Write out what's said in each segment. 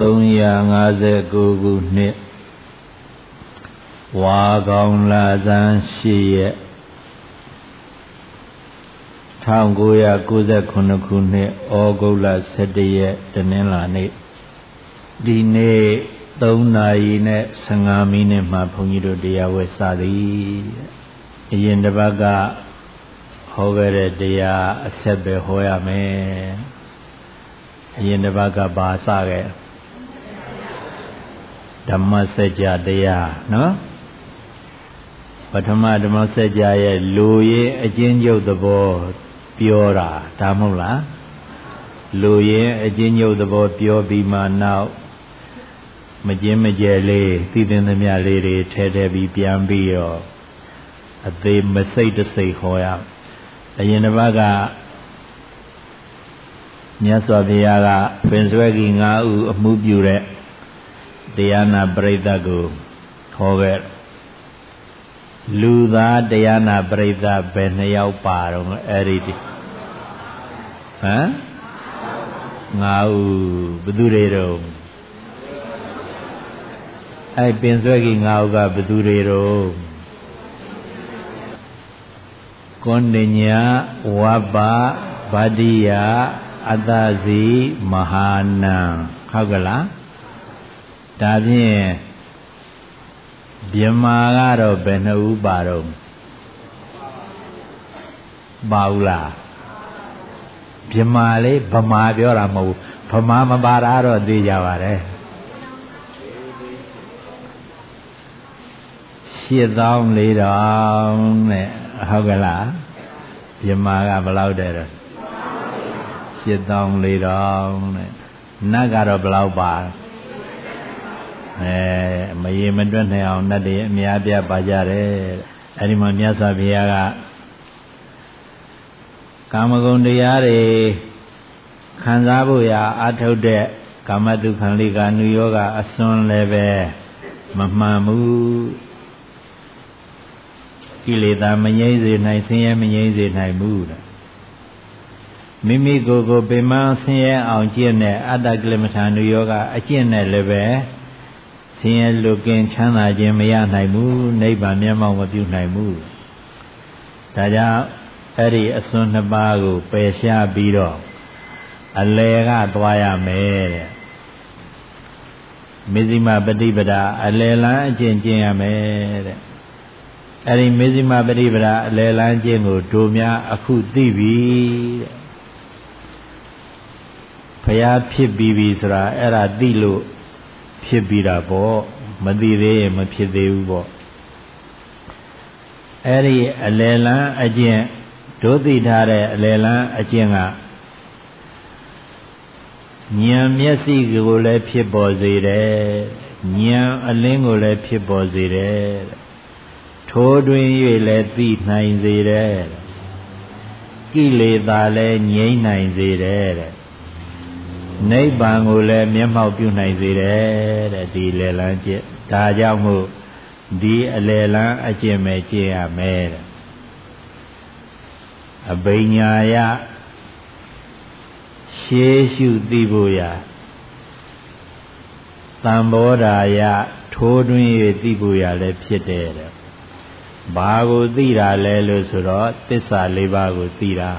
359ခုနှစ်ဝါကောင်လာဇန်8ရက်1998ခုနှစ်ဩဂုတ်လ17ရက်တနင်္လာနေ့ဒီနေ့3နာရီနဲ့15မိနစ်မှဘုန်းကြီးတို့တရားဝဲစသည်အရင်တစ်ပတ်ကဟောခဲ့တဲ့တရားအဆက်ပဲဟောရမယ်အရင်တစ်ပတ်ကဘာစခဲ့ ဓမ္မစကြာတရားနော်ပထမဓမ္မစကြာရဲ့လူရင်အချင်းကျုပ်သဘောပြောတာဒါမဟုတ်လားလူရင်အချင်းကျုပ်သဘောပြောပြီးမှနောက်မကျင်းမကျဲလေးသိတဲ့သမျှလေးတွေထဲထဲပြီးပြန်ပြီးတော့အသေးမစိတ်တစိတ်ဟောရအရင်တစ်ပတ်ကမြတ်စွာဘုရားကပင်စွဲကြီး၅ဦးအမှုပြုတဲ့ တရားနာပရိသတ်ကိုခေါ်ခဲ့လူသားတရားနာပရိသတ်ဘယ်နှယောက်ပါတော့အဲ့ဒီဟမ်ငါးဦးဘသူတွေတော့အဲ့ပင်စွဲကြီးငါးဦးကဘသူတွေတော့ကောဏညာဝဘဗတ္တိယအတ္တစီမဟာနံဟုတ်ကလား ဒါဖြင့်မြမာကတော့ဘယ်နှဦးပါတော့ပါဘူးလားမြမာလေးဗမာပြောတာမဟုတ်ဘူးဗမာမပါတာတော့သိကြပါတယ်ရှစ်သောင်းလေးတောင်နဲ့ဟုတ်ကလားမြမာကဘယ်လောက်တဲ့တော့ရှစ်သောင်းလေးတောင်နဲ့နတ်ကတော့ဘယ်လောက်ပါ အဲမရေမတွက်နိုင်အောင်နတ်တွေအများပြပါကြတယ်အဲဒီမှာမြတ်စွာဘုရားကကာမဂုဏ်တရားတွေခံစားဖို့ရာအထုတ်တဲ့ကာမတုခံလိကာနုယောဂအစွန်းလည်းပဲမမှန်ဘူးကိလေသာမငြိမ့်စေနိုင်ဆင်းရဲမငြိမ့်စေနိုင်ဘူးတဲ့မိမိကိုယ်ကိုပင်မဆင်းရဲအောင်ကျင့်တဲ့အတ္တကိလမထာနုယောဂအကျင့်နဲ့လည်းပဲဆ င်းရဲလွတ်ကင်းချမ်းသာခြင်းမရနိုင်ဘူးနိဗ္ဗာန်မျက်မှောက်မပြုနိုင်ဘူးဒါကြောင့်အဲ့ဒီအစွန်းနှစ်ပါးကိုပယ်ရှားပြီးတော့အလယ်ကသွားရမယ်တဲ့မေဇိမပฏิပဒါအလယ်လန်းအကျင့်ကျင့်ရမယ်တဲ့အဲ့ဒီမေဇိမပฏิပဒါအလယ်လန်းကျင့်ကိုတို့များအခုသိပြီတဲ့ဘုရားဖြစ်ပြီးပြီဆိုတာအဲ့ဒါသိလို့ ဖြစ်ပြီးတာပေါ့မသိသေးရင်မဖြစ်သေးဘူးပေါ့အဲ့ဒီအလယ်လန်းအကျင့်ဒုသိထားတဲ့အလယ်လန်းအကျင့်ကဉာဏ်မျက်စိကိုလည်းဖြစ်ပေါ်စေတယ်ဉာဏ်အလင်းကိုလည်းဖြစ်ပေါ်စေတယ်ထိုးတွင်၍လည်းသိနိုင်စေတယ်ကိလေသာလည်းငြိမ့်နိုင်စေတယ်တဲ့ နိဗ္ဗာန်ကိုလည်းမျက်မှောက်ပြုနိုင်စေတယ်တဲ့ဒီလေလန်းကျင့်ဒါကြောင့်မို့ဒီအလေလန်းအကျင့်ပဲကျင့်ရမယ်တဲ့အဘိညာယရှေးရှုသိဖို့ရာတံဘောဓာယထိုးတွင်း၍သိဖို့ရာလည်းဖြစ်တယ်တဲ့ဘာကိုသိတာလဲလို့ဆိုတော့သစ္စာလေးပါးကိုသိတာ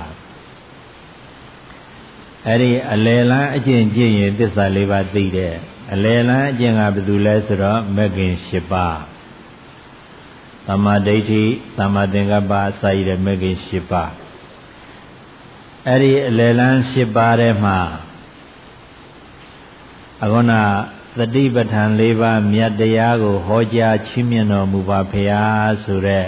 အဲ့ဒီအလယ်လန်းအကျင့်ကျင့်ရင်သစ္စာလေးပါးသိတယ်အလယ်လန်းအကျင့်ကဘယ်သူလဲဆိုတော့မဂ္ဂင်၈ပါးသမာဓိဋ္ဌိသမာသင်္ကပ္ပအစာရတဲ့မဂ္ဂင်၈ပါးအဲ့ဒီအလယ်လန်း၈ပါးထဲမှာအခုနသတိပဋ္ဌာန်၄ပါးမြတ်တရားကိုဟောကြားချီးမြှင့်တော်မူပါဖရာဆိုတဲ့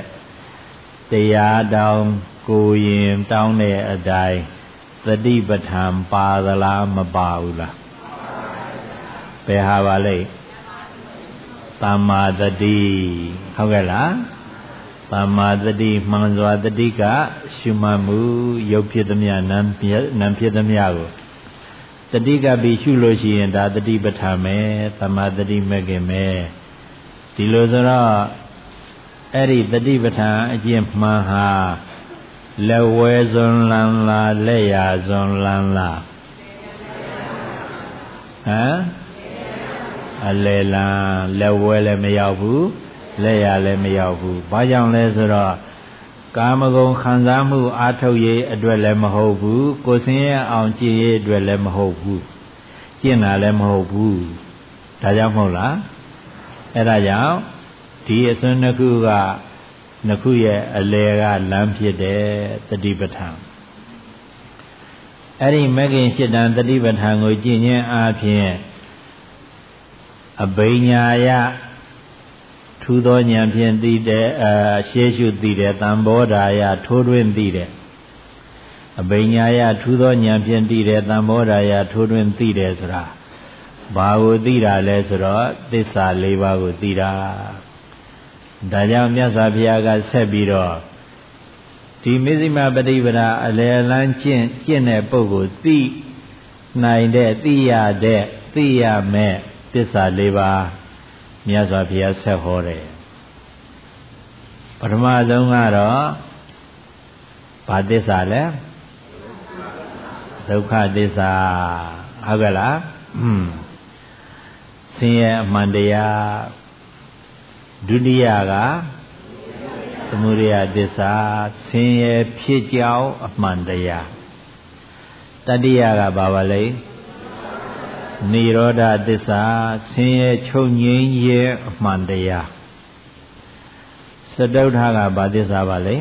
တရားတောင်ကိုရင်တောင်းတဲ့အတိုင်း သတိပဋ္ဌာန်ပါသလားမပါဘူးလားဘယ်ဟာပါလဲသမ္မာတတိဟုတ်ကဲ့လားသမ္မာတတိမှန်စွာတတိက ရှုမှတ်မှုရုပ်ဖြစ်သမျှနာမ်နာမ်ဖြစ်သမျှကိုတတိကပြီးရှုလို့ရှိရင်ဒါတတိပဋ္ဌာန်ပဲသမ္မာတတိမဲ့ခင်ပဲဒီလိုဆိုတော့အဲ့ဒီတတိပဋ္ဌာန်အကျင့်မှန်ဟာ လက်ဝဲစွန်လန်းလားလက်ရာစွန်လန်းလားဟမ်အလယ်လန်းလက်ဝဲလည်းမရောက်ဘူးလက်ရလည်းမရောက်ဘူးဘာကြောင့်လဲဆိုတော့ကာမဂုဏ်ခံစားမှုအာထုတ်ရေးအတွက်လည်းမဟုတ်ဘူးကိုယ်စင်းရဲ့အောင်ကြည်ရေးအတွက်လည်းမဟုတ်ဘူးကျင့်တာလည်းမဟုတ်ဘူးဒါကြောင့်မဟုတ်လားအဲ့ဒါကြောင့်ဒီအစွန်းနှစ်ခုက နှစ်ခုရဲ့အလယ်ကလမ်းဖြစ်တယ်တတိပဋ္ဌာန်အဲ့ဒီမဂ္ဂင်၈တန်တတိပဋ္ဌာန်ကိုကြည်ခြင်းအပြင်အဘိညာယထူသောဉာဏ်ဖြင့်သိတဲ့အရှေးရှုသိတဲ့တံဘောဓာယထိုးထွင်းသိတဲ့အဘိညာယထူသောဉာဏ်ဖြင့်သိတဲ့တံဘောဓာယထိုးထွင်းသိတယ်ဆိုတာဘာကိုသိတာလဲဆိုတော့သစ္စာ၄ပါးကိုသိတာ ဒါကြောင့်မြတ်စွာဘုရားကဆက်ပြီးတော့ဒီမဇ္ဈိမပฏิပဒါအလယ်လန်းကျင့်ကျင့်တဲ့ပုဂ္ဂိုလ်သိနိုင်တဲ့သိရတဲ့သိရမဲ့သစ္စာ၄ပါးမြတ်စွာဘုရားဆက်ဟောတယ်ပထမဆုံးကတော့ဘာသစ္စာလဲဒုက္ခသစ္စာဟုတ်ကဲ့လားဆင်းရဲအမှန်တရား ဒုတိယကသမုဒယသစ္စာဆင်းရဲဖြစ်ကြောင်းအမှန်တရားတတိယကဘာပါလဲနိရောဓသစ္စာဆင်းရဲချုပ်ငြိမ်းရဲ့အမှန်တရားစတုထကဘာသစ္စာပါလဲ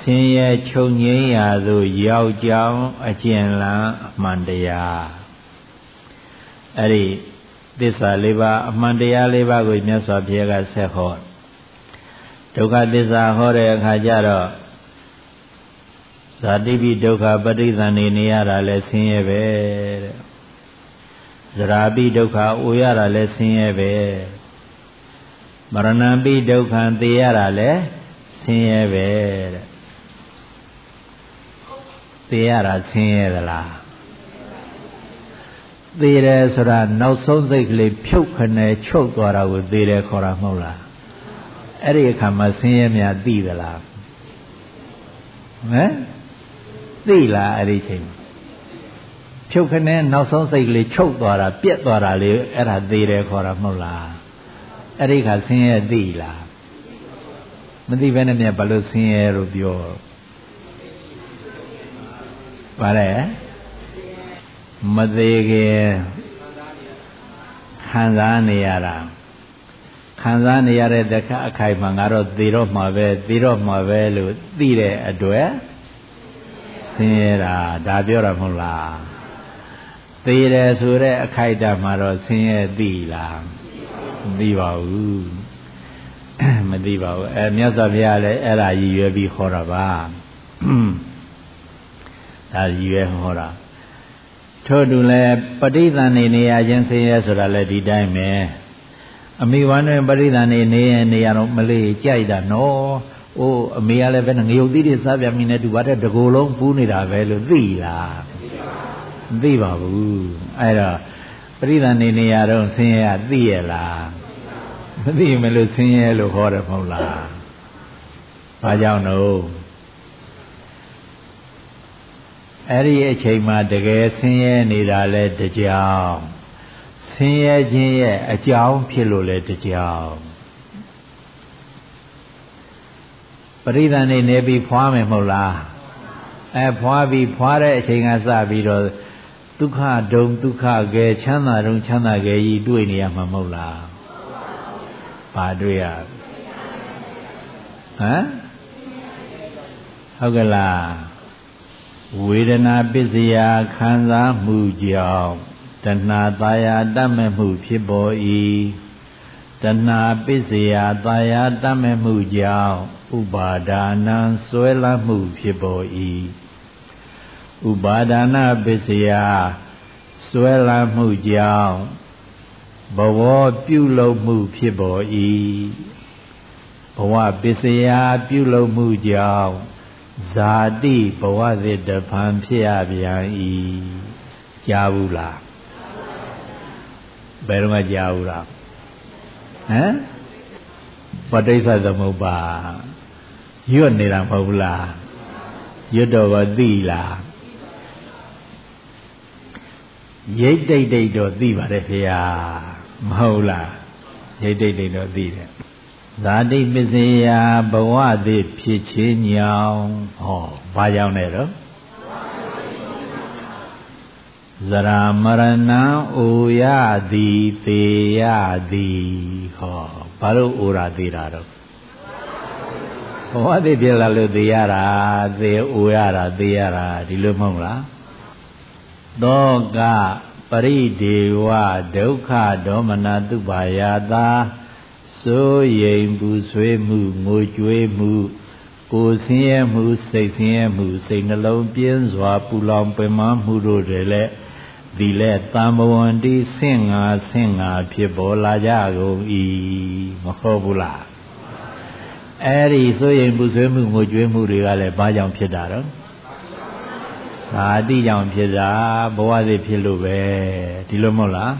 ဆင်းရဲချုပ်ငြိမ်းရာသို့ရောက်ကြောင်းအကျဉ်းလန်းအမှန်တရားအဲ့ဒီ သစ္စာလေးပါးအမှန်တရားလေးပါးကိုမြတ်စွာဘုရားကဆက်ဟောဒုက္ခသစ္စာဟောတဲ့အခါကျတော့ဇာတိပိဒုက္ခပဋိသန္ဓေနေရတာလဲဆင်းရဲပဲတဲ့ဇရာပိဒုက္ခအိုရတာလဲဆင်းရဲပဲမရဏပိဒုက္ခသိရတာလဲဆင်းရဲပဲတဲ့သိရတာဆင်းရဲသလား သေတယ်ဆိုတာနောက်ဆုံးစိတ်ကလေးဖြုတ်ခနဲ့ချုပ်သွားတာကိုသေတယ်ခေါ်တာမဟုတ်လားအဲ့ဒီအခါမှာဆင်းရဲများသိသလားဟမ်သိလားအဲ့ဒီချိန်ဖြုတ်ခနဲ့နောက်ဆုံးစိတ်ကလေးချုပ်သွားတာပြက်သွားတာလေအဲ့ဒါသေတယ်ခေါ်တာမဟုတ်လားအဲ့ဒီခါဆင်းရဲသိလားမသိဘဲနဲ့မြတ်ဘာလို့ဆင်းရဲလို့ပြောပါလဲ မသေးခင်ခံစားနေရတာခံစားနေရတဲ့တခါအခိုက်မှာငါတော့သေတော့မှာပဲသေတော့မှာပဲလို့သိတဲ့အတွက်ဆင်းရဲတာဒါပြောတာမဟုတ်လားသေတယ်ဆိုတဲ့အခိုက်အတန့်မှာတော့ဆင်းရဲသိလားမသိပါဘူးမသိပါဘူးအဲမြတ်စွာဘုရားလည်းအဲ့ဒါရည်ရွယ်ပြီးခေါ်တာပါဒါရည်ရွယ်ဟောတာ ထို့တူလည်းပဋိသန္ဓေနေရခြင်းဆင်းရဲဆိုတာလည်းဒီတိုင်းပဲအမိဝမ်းတွင်ပဋိသန္ဓေနေရနေရတော့မလေးကြိုက်တာနော်။အိုးအမေကလည်းပဲငရုတ်သီးတွေစားပြမိနေတူပါတယ်တကူလုံးပူးနေတာပဲလို့သိလား။မသိပါဘူး။အဲ့တော့ပဋိသန္ဓေနေရတော့ဆင်းရဲသိရလား။မသိမလို့ဆင်းရဲလို့ဟောတယ်မဟုတ်လား။ဘာကြောင့်လို့ အဲ့ဒီအချိန်မှာတကယ်ဆင်းရဲနေတာလဲတကြောင်ဆင်းရဲခြင်းရဲ့အကြောင်းဖြစ်လို့လဲတကြောင်ပရိသန်နေနေပြီးဖွားမယ်မဟုတ်လားအဲဖွားပြီးဖွားတဲ့အချိန်ကစပြီးတော့ဒုက္ခဒုံဒုက္ခကဲချမ်းသာဒုံချမ်းသာကဲကြီးတွေ့နေရမှာမဟုတ်လားဘာတွေ့ရဟမ်ဟုတ်ကလား ဝေဒနာပစ္စယခံစားမှုကြောင့်တဏှာတာယာတတ်မဲ့မှုဖြစ်ပေါ်၏တဏှာပစ္စယတာယာတတ်မဲ့မှုကြောင့်ဥပါဒါနံဆွဲလန်းမှုဖြစ်ပေါ်၏ဥပါဒါနပစ္စယဆွဲလန်းမှုကြောင့်ဘဝပြုလုပ်မှုဖြစ်ပေါ်၏ဘဝပစ္စယပြုလုပ်မှုကြောင့် ဇာတိဘဝသစ်တဖန်ဖြစ်ရပြန်၏ကြားဘူးလားဘယ်တော့မှကြားဘူးလားဟမ်ပဋိစ္စသမုပ္ပါရွတ်နေတာမဟုတ်ဘူးလားရွတ်တော့ကသိလားရိတ်တိတ်တိတ်တော့သိပါတယ်ဖေဟာမဟုတ်လားရိတ်တိတ်တိတ်တော့သိတယ် ဇာတိပစ္စယဘဝသည်ဖြစ်ချင်းညောင်းဟောဘာကြောင့်လဲတော့ဇရာမရဏံအိုရသည်သေရသည်ဟောဘာလို့အိုရာသေးတာတော့ဘဝသည်ဖြစ်လာလို့သေရတာသေအိုရတာသေရတာဒီလိုမဟုတ်လားသောကပရိဒေဝဒုက္ခဒေါမနတုပါယတာ စိုးရိမ်ပူဆွေးမှုငိုကြွေးမှု ကိုယ်ဆင်းရဲမှုစိတ်ဆင်းရဲမှုစိတ်နှလုံးပြင်းစွာ ပူလောင်ပင်မမှုတို့တွေလည်းဒီလဲတံဘဝန္တိဆင့်ငါဆင့်ငါဖြစ်ပေါ်လာကြကုန်၏မဟုတ်ဘူးလားအဲ့ဒီစိုးရိမ်ပူဆွေးမှုငိုကြွေးမှုတွေကလည်းဘာကြောင့်ဖြစ်တာတော့ဇာတိကြောင့်ဖြစ်တာဘဝသည်ဖြစ်လို့ပဲဒီလိုမဟုတ်လား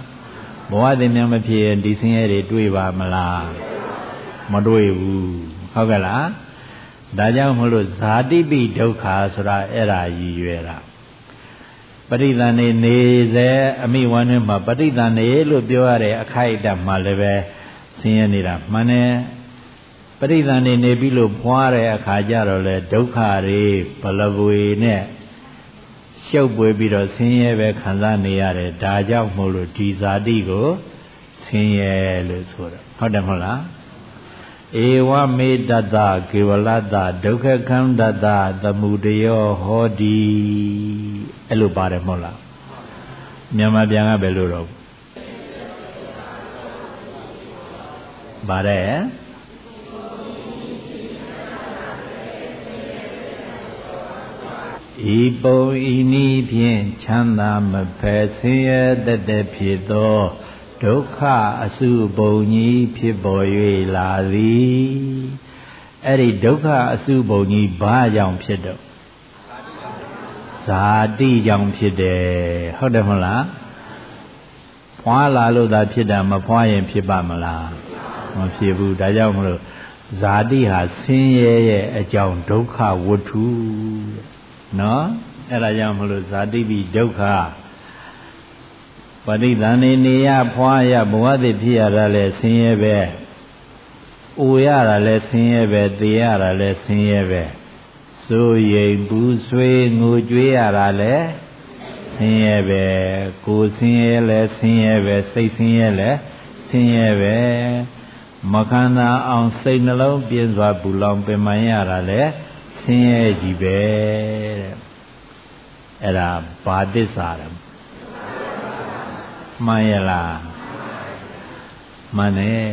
ဘဝသည်များမဖြစ်ရင်ဒီဆင်းရဲတွေတွေ့ပါမလားမတွေ့ဘူးဟုတ်ကဲ့လားဒါကြောင့်မလို့ဇာတိပိဒုက္ခဆိုတာအဲ့ဒါရည်ရွယ်တာပရိသန်နေနေစေအမိဝမ်းထဲမှာပရိသန်နေလို့ပြောရတဲ့အခိုက်အတန့်မှလည်းပဲဆင်းရဲနေတာမှန်တယ်ပရိသန်နေနေပြီလို့ဖွားတဲ့အခါကျတော့လေဒုက္ခတွေဘလဘွေနဲ့ ရှုပ်ပွေပြီးတော့ဆင်းရဲပဲခံစားနေရတယ်ဒါကြောင့်မို့လို့ဒီဇာတိကိုဆင်းရဲလို့ဆိုတာဟုတ်တယ်မဟုတ်လားဧဝမေတ္တကေဝလတ္တဒုက္ခခန္တတသမုဒယောဟောတိအဲ့လိုပါတယ်မဟုတ်လားမြန်မာပြန်ကဘယ်လိုတော့ပါတယ် ဤပုံဤနည်းဖြင့်ချမ်းသာမဖယ်ဆင်းရဲတတ်တဲ့ဖြစ်သောဒုက္ခအစုပုံကြီးဖြစ်ပေါ်၍လာသည်အဲ့ဒီဒုက္ခအစုပုံကြီးဘာကြောင့်ဖြစ်တော့ဇာတိကြောင့်ဖြစ်တယ်ဟုတ်တယ်မဟုတ်လားဖွာလာလို့သာဖြစ်တာမဖွာရင်ဖြစ်ပါမလားမဖြစ်ဘူးဒါကြောင့်မလို့ဇာတိဟာဆင်းရဲရဲ့အကြောင်းဒုက္ခဝတ္ထု နော်အဲ့ဒါကြောင့်မလို့ဇာတိပိဒုက္ခပဋိသန္ဓေနေရဖွာရဘဝသည်ဖြစ်ရတာလဲဆင်းရဲပဲ။အိုရတာလဲဆင်းရဲပဲသေရတာလဲဆင်းရဲပဲ။စိုးရိမ်ပူဆွေးငိုကြွေးရတာလဲဆင်းရဲပဲ။ကိုယ်ဆင်းရဲလဲဆင်းရဲပဲစိတ်ဆင်းရဲလဲဆင်းရဲပဲ။မခန္ဓာအောင်စိတ်နှလုံးပြင်းစွာပူလောင်ပင်ပန်းရတာလဲ ဆင်းရဲကြီးပဲတဲ့အဲ့ဒါဘာသစ္စာလဲမှန်ရလားမှန်တယ်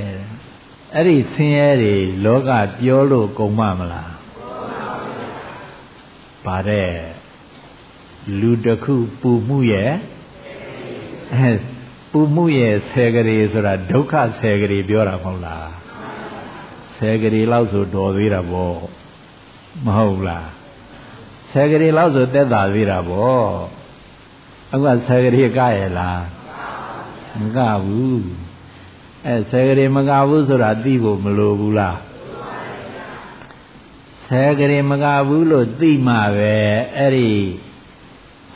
အဲ့ဒီဆင်းရဲတွေလောကပြောလို့ကုန်မမလားပါတဲ့လူတစ်ခုပူမှုရဲ့အဲပူမှုရဲ့ဆယ်ကလေးဆိုတာဒုက္ခဆယ်ကလေးပြောတာမဟုတ်လားဆယ်ကလေးလောက်ဆိုတော်သေးတာပေါ့ မဟုတ်လားဆယ်ကလေးလောက်ဆိုတက်တာသေးတာပေါ့အခုကဆယ်ကလေးကရဲ့လားမကဘူးအဲဆယ်ကလေးမကဘူးဆိုတာသိဖို့မလိုဘူးလားဆယ်ကလေးမကဘူးလို့သိမှပဲအဲ့ဒီ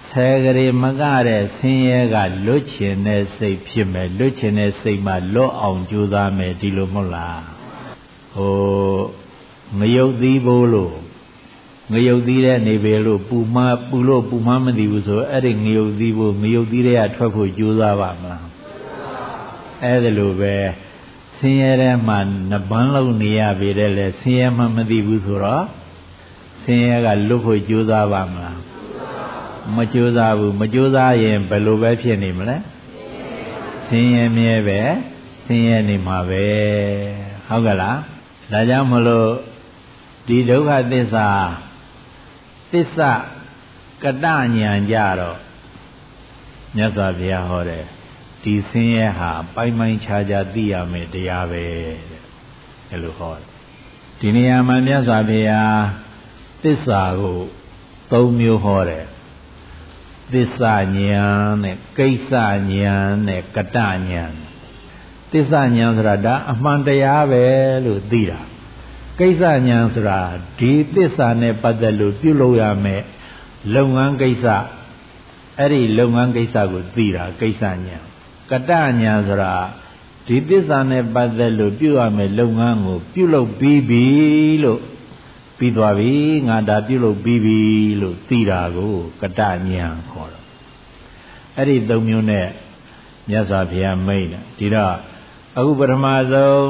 ဆယ်ကလေးမကတဲ့ဆင်းရဲကလွတ်ချင်တဲ့စိတ်ဖြစ်မယ်လွတ်ချင်တဲ့စိတ်မှလွတ်အောင်ကြိုးစားမယ်ဒီလိုမဟုတ်လားဟို ငရုတ်သီးဖို့လို့ငရုတ်သီးတဲ့နေပေလို့ပူမပူလို့ပူမမသိဘူးဆိုအဲ့ဒီငရုတ်သီးဖို့ငရုတ်သီးတွေကထွက်ဖို့ကြိုးစားပါမလားအဲ့ဒါလိုပဲဆင်းရဲတဲ့မှာနဘန်းလုံးနေရပေတဲ့လေဆင်းရဲမှမသိဘူးဆိုတော့ဆင်းရဲကလွတ်ဖို့ကြိုးစားပါမလားမကြိုးစားဘူးမကြိုးစားရင်ဘယ်လိုပဲဖြစ်နေမလဲဆင်းရဲမြဲပဲဆင်းရဲနေမှာပဲဟုတ်ကဲ့လားဒါကြောင့်မလို့ ဒီဒုက္ခသစ္စာသစ္စာကတညာကြတော့မြတ်စွာဘုရားဟောတယ်ဒီဆင်းရဲဟာပိုင်ပိုင်ခြားခြားသိရမယ်တရားပဲတဲ့အဲလိုဟောတယ်ဒီနေရာမှာမြတ်စွာဘုရားသစ္စာကို၃မျိုးဟောတယ်သစ္စာဉာဏ်နဲ့ကိစ္စဉာဏ်နဲ့ကတဉာဏ်သစ္စာဉာဏ်ဆိုတာဒါအမှန်တရားပဲလို့သိတာ ကိစ္စဉာဏ်ဆိုတာဒီသစ္စာနဲ့ပတ်သက်လို့ပြုလုပ်ရမယ်လုပ်ငန်းကိစ္စအဲ့ဒီလုပ်ငန်းကိစ္စကိုသိတာကိစ္စညာကတညာဆိုတာဒီသစ္စာနဲ့ပတ်သက်လို့ပြုရမယ်လုပ်ငန်းကိုပြုလုပ်ပြီးပြီလို့ပြီးသွားပြီငါဒါပြုလုပ်ပြီးပြီလို့သိတာကိုကတညာခေါ်တော့အဲ့ဒီသုံးမျိုးနဲ့မြတ်စွာဘုရားမိတ်တယ်ဒီတော့အခုပထမဆုံး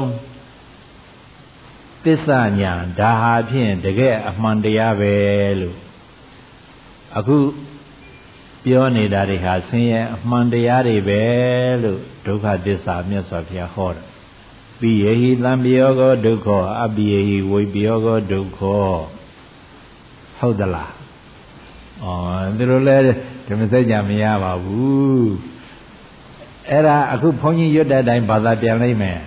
သစ္စာညာဒါဟာဖြင့်တကယ်အမှန်တရားပဲလို့အခုပြောနေတာတွေဟာဆင်းရဲအမှန်တရားတွေပဲလို့ဒုက္ခသစ္စာမြတ်စွာဘုရားဟောတယ်ပိယေဟိသံပယောကောဒုက္ခအပိယေဟိဝိပယောကောဒုက္ခဟုတ်သလားဩသူတို့လည်းဓမ္မစကြာမရပါဘူးအဲ့ဒါအခုဘုန်းကြီးရွတ်တဲ့အတိုင်းဘာသာပြန်လိုက်မယ်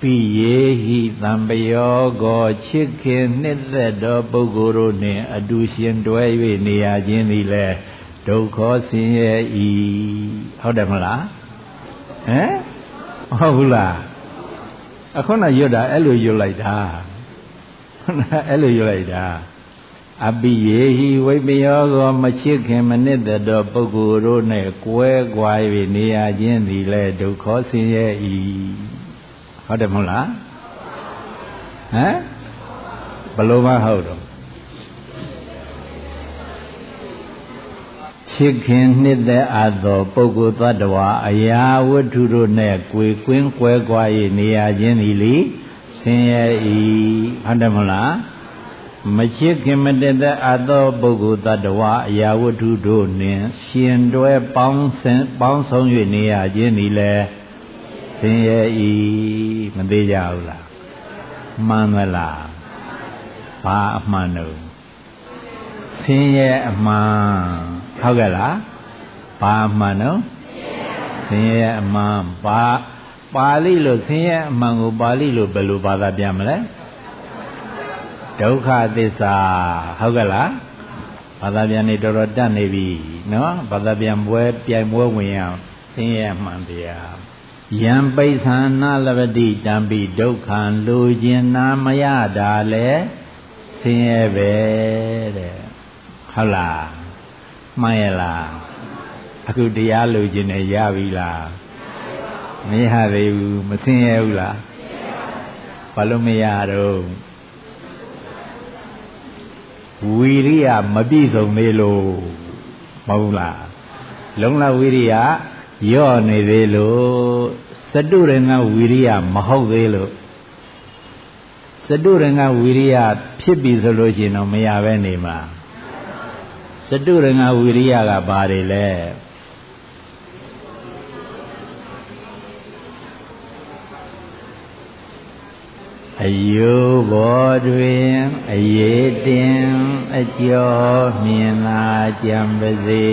ပိယေဟိသံပယောကောချစ်ခင်နှစ်သက်သောပုဂ္ဂိုလ်တို့နှင့်အတူရှင်တွဲ၍နေရခြင်းသည်လည်းဒုက္ခဆင်းရဲဤဟုတ်တယ်မလားဟမ်ဟုတ်ဘူးလားအခုနရွတ်တာအဲ့လိုရွတ်လိုက်တာခုနအဲ့လိုရွတ်လိုက်တာအပိယေဟိဝိပယောကောမချစ်ခင်မနစ်သက်သောပုဂ္ဂိုလ်တို့နဲ့ကွဲကွာ၍နေရခြင်းသည်လည်းဒုက္ခဆင်းရဲဤ ဟုတ်တယ်မဟုတ်လားဟမ်ဘလို့မဟုတ်တော့ချစ်ခင်နှစ်သက်အပ်သောပုဂ္ဂိုလ်သတ္တဝါအရာဝတ္ထုတို့နှင့်ကိုယ်ကွင်းကွဲကွာ၍နေရခြင်းသည်လေဆင်းရဲ၏ဟုတ်တယ်မလားမချစ်ခင်မတည်တဲ့အပ်သောပုဂ္ဂိုလ်သတ္တဝါအရာဝတ္ထုတို့နှင့် ရှင်တွဲပေါင်းစင်ပေါင်းဆုံး၍နေရခြင်းသည်လည်း ဆင်းရဲ၏မသေးကြဘူးလားမှန်မလားဘာအမှန်တော့ဆင်းရဲအမှန်ဟုတ်ကဲ့လားဘာမှန်နော်ဆင်းရဲအမှန်ပါပါဠိလိုဆင်းရဲအမှန်ကိုပါဠိလိုဘယ်လိုဘာသာပြန်မလဲဒုက္ခသစ္စာဟုတ်ကဲ့လားဘာသာပြန်နေတော်တော်တတ်နေပြီနော်ဘာသာပြန်ပွဲပြိုင်ပွဲဝင်ရအောင်ဆင်းရဲအမှန်တရား ယံပိဋ္ဌာနာလပတိတံပိဒုက္ခံလူကျင်နာမရတာလဲဆင်းရဲပဲတဲ့ဟုတ်လားမှန်ရလားအခုတရားလိုချင်တယ်ရပြီလားမရသေးဘူးမသိရဘူးလားဘာလို့မရတော့ဝီရိယမပြည့်စုံသေးလို့မဟုတ်လားလုံလဝီရိယ ရော့နေသေးလို့စတုရငဝီရိယမဟုတ်သေးလို့စတုရငဝီရိယဖြစ်ပြီဆိုလို့ရှိရင်တော့မရပဲနေမှာစတုရငဝိရိယကဘာတွေလဲအယုဘောတွင်အရေးတင်အကျော်မြင်လာကြံပါစေ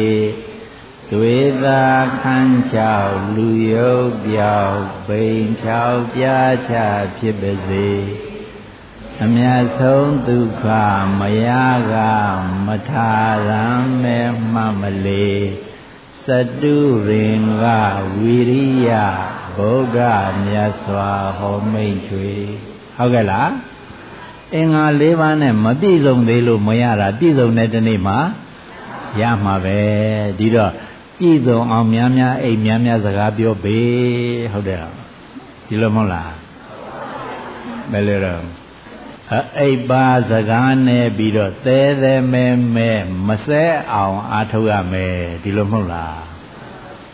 သွေသာခန်းချောက်လူယုတ်ပြောက်ဘိန်ချောက်ပြားချဖြစ်ပါစေအမြတ်ဆုံးဒုက္ခမရကမထာရံမေမှမလေးစတုရင်ကဝီရိယဗုဒ္ဓမြတ်စွာဟောမိတ်ချွေဟုတ်ကဲ့လားအင်္ဂါ၄ပါးနဲ့မပြည့်စုံသေးလို့မရတာပြည့်စုံတဲ့တနေ့မှာရမှာပဲဒီတော့ ပြည့်စုံအောင်များများအိမ်များများစကားပြောပေဟုတ်တယ်ဒီလိုမဟုတ်လားဘယ်လိုတော့အိပ်ပါစကားနဲ့ပြီးတော့သဲသဲမဲမဲမစဲအောင်အားထုတ်ရမယ်ဒီလိုမဟုတ်လား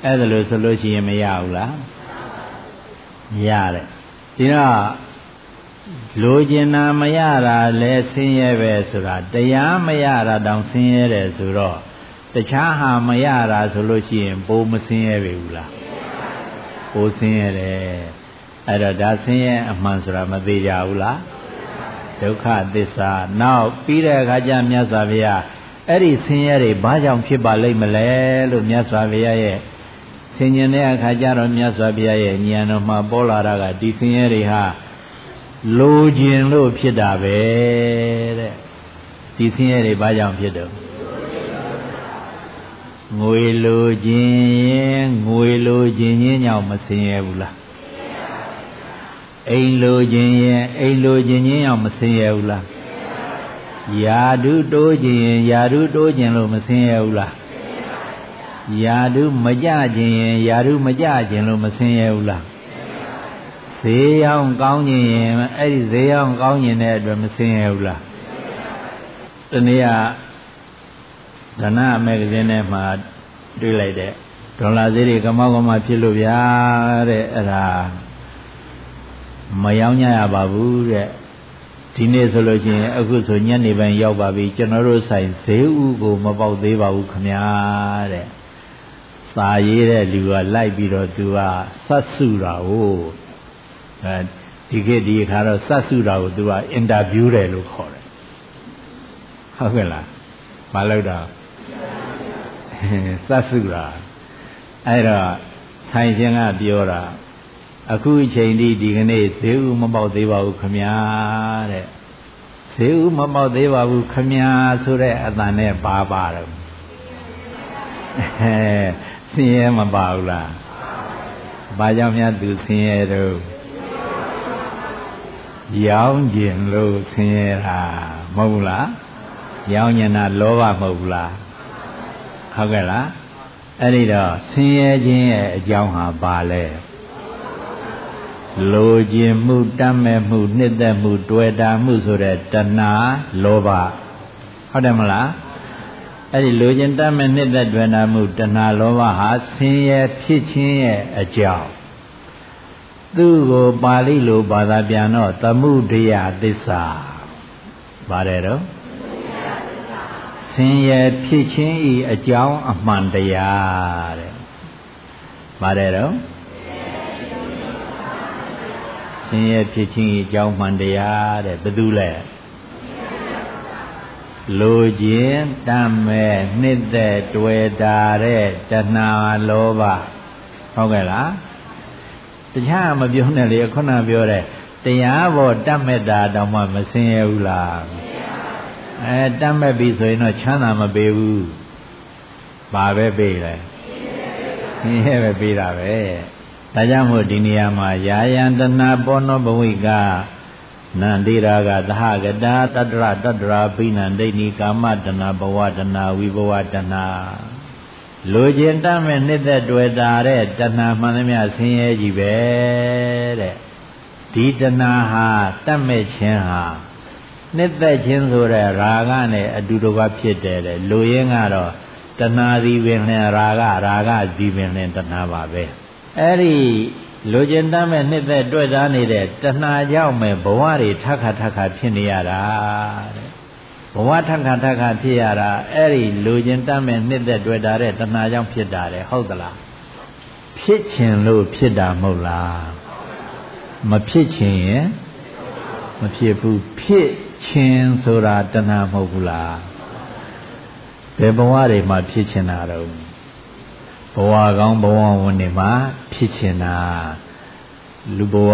အဲ့ဒါလို့ဆိုလို့ရှိရင်မရဘူးလားရတယ်ဒီတော့လိုချင်တာမရတာလဲဆင်းရဲပဲဆိုတာတရားမရတာတောင်ဆင်းရဲတယ်ဆိုတော့ တခြားဟာမရတာဆိုလို့ရှိရင်ပိုမဆင်းရဲပြီဘူးလားပိုဆင်းရဲတယ်အဲ့တော့ဒါဆင်းရဲအမှန်ဆိုတာမသေးကြဘူးလားဒုက္ခသစ္စာနောက်ပြီးတဲ့အခါကျမြတ်စွာဘုရားအဲ့ဒီဆင်းရဲတွေဘာကြောင့်ဖြစ်ပါလိမ့်မလဲလို့မြတ်စွာဘုရားရဲ့ဆင်ញင်တဲ့အခါကျတော့မြတ်စွာဘုရားရဲ့ဉာဏ်တော်မှာပေါ်လာတာကဒီဆင်းရဲတွေဟာလိုခြင်းလို့ဖြစ်တာပဲတဲ့ဒီဆင်းရဲတွေဘာကြောင့်ဖြစ်တော့ ငွေလိုခြင်းငွေလိုခြင်းချင်းကြောင့်မဆင်းရဲဘူးလားအိမ်လိုခြင်းရင်အိမ်လိုခြင်းချင်းအောင်မဆင်းရဲဘူးလားယာဓုတိုးခြင်းရင်ယာဓုတိုးခြင်းလို့မဆင်းရဲဘူးလားယာတုမကြခြင်းရင်ယာတုမကြခြင်းလို့မဆင်းရဲဘူးလားဈေးရောင်းကောင်းခြင်းရင်အဲ့ဒီဈေးရောင်းကောင်းခြင်းတဲ့အတွက်မဆင်းရဲဘူးလားတနည်း ကဒနာအမေကစင်းထဲမှာတွေ့လိုက်တဲ့ဒေါ်လာဈေးတွေကမောက်ကမဖြစ်လို့ဗျာတဲ့အဲ့ဒါမယောင်းကြရပါဘူးတဲ့ဒီနေ့ဆိုလို့ရှိရင်အခုဆိုညနေပိုင်းရောက်ပါပြီကျွန်တော်တို့ဆိုင်ဈေးဥကိုမပေါက်သေးပါဘူးခမညာတဲ့စာရေးတဲ့လူကလိုက်ပြီးတော့သူကစတ်စုတာကိုအဲဒီခေတ်ဒီအခါတော့စတ်စုတာကိုသူကအင်တာဗျူးတယ်လို့ခေါ်တယ်ဟုတ်ကဲ့လားမလုပ်တော့ စတ်စုတာအဲ့တော့ဆိုင်ရှင်ကပြောတာအခုအချိန်ထိဒီကနေ့ဈေးဥမပေါက်သေးပါဘူးခမညာတဲ့ဈေးဥမပေါက်သေးပါဘူးခမညာဆိုတဲ့အတန်နဲ့ပါပါတော့အဲဆင်းရဲမပါဘူးလားဘာကြောင့်များသူဆင်းရဲတော့ရောင်းကျင်လို့ဆင်းရဲတာမဟုတ်ဘူးလားရောင်းကျင်တာလောဘမဟုတ်ဘူးလား ဟုတ်ကဲ့လားအဲ့ဒီတော့ဆင်းရဲခြင်းရဲ့အကြောင်းဟာဘာလဲလိုခြင်းမှုတတ်မဲ့မှုနှစ်သက်မှုတွေ့တာမှုဆိုတဲ့တဏှာလောဘဟုတ်တယ်မလားအဲ့ဒီလိုခြင်းတတ်မဲ့နှစ်သက်တွေ့တာမှုတဏှာလောဘဟာဆင်းရဲဖြစ်ခြင်းရဲ့အကြောင်းသူ့ကိုပါဠိလိုဘာသာပြန်တော့သမှုတရားသစ္စာပါတယ်တော့ဆ င်းရဲဖြစ်ခြင်းဤအကြောင်းအမှန်တရားတဲ့ပါတယ်တော့ဆင်းရဲဖြစ်ခြင်းဤအကြောင်းမှန်တရားတဲ့ဘယ်သူလဲလိုခြင်းတတ်မဲ့နှစ်သက်တွေ့တာတဲ့တဏှာလောဘဟုတ်ကဲ့လားတခြားမပြောနဲ့လေခုနပြောတဲ့တရားပေါ်တတ်မဲ့တာတောင်မှမဆင်းရဲဘူးလား အဲတတ်မဲ့ပြီဆိုရင်တော့ချမ်းသာမပေးဘူးဘာပဲပေးလဲဆင်းရဲပဲပေးတာပဲဒါကြောင့်မို့ဒီနေရာမှာယာယံတနာပောနောဘဝိကနန္တိရာကသဟကတာတတ္တရတတ္တရာပိဏံဒိဋ္ဌိကာမတနာဘဝတနာဝိဘဝတနာလိုချင်တတ်မဲ့နှစ်သက်တွေ့တာတဲ့တဏှာမှန်သမျှဆင်းရဲကြီးပဲတဲ့ဒီတဏှာဟာတတ်မဲ့ခြင်းဟာ နှစ်သက်ခြင်းဆိုတဲ့ရာဂနဲ့အတူတကွဖြစ်တယ်တဲ့လူရင်းကတော့တဏှာစီပင်နဲ့ရာဂရာဂစီပင်နဲ့တဏှာပါပဲအဲ့ဒီလူကျင်တတ်မဲ့နှစ်သက်တွေ့တာနေတဲ့တဏှာကြောင့်ပဲဘဝတွေထပ်ခါထပ်ခါဖြစ်နေရတာတဲ့ဘဝထပ်ခါထပ်ခါဖြစ်ရတာအဲ့ဒီလူကျင်တတ်မဲ့နှစ်သက်တွေ့တာတဲ့တဏှာကြောင့်ဖြစ်တာတဲ့ဟုတ်သလားဖြစ်ခြင်းလို့ဖြစ်တာမဟုတ်လားမဖြစ်ခြင်းရင်မဖြစ်ဘူးဖြစ် ခြင်းဆိုတာတဏှာမဟုတ်ဘူးလားဘယ်ဘဝတွေမှာဖြစ်ချင်တာတော့ဘဝကောင်းဘဝဝင်တွေမှာဖြစ်ချင်တာလူဘဝ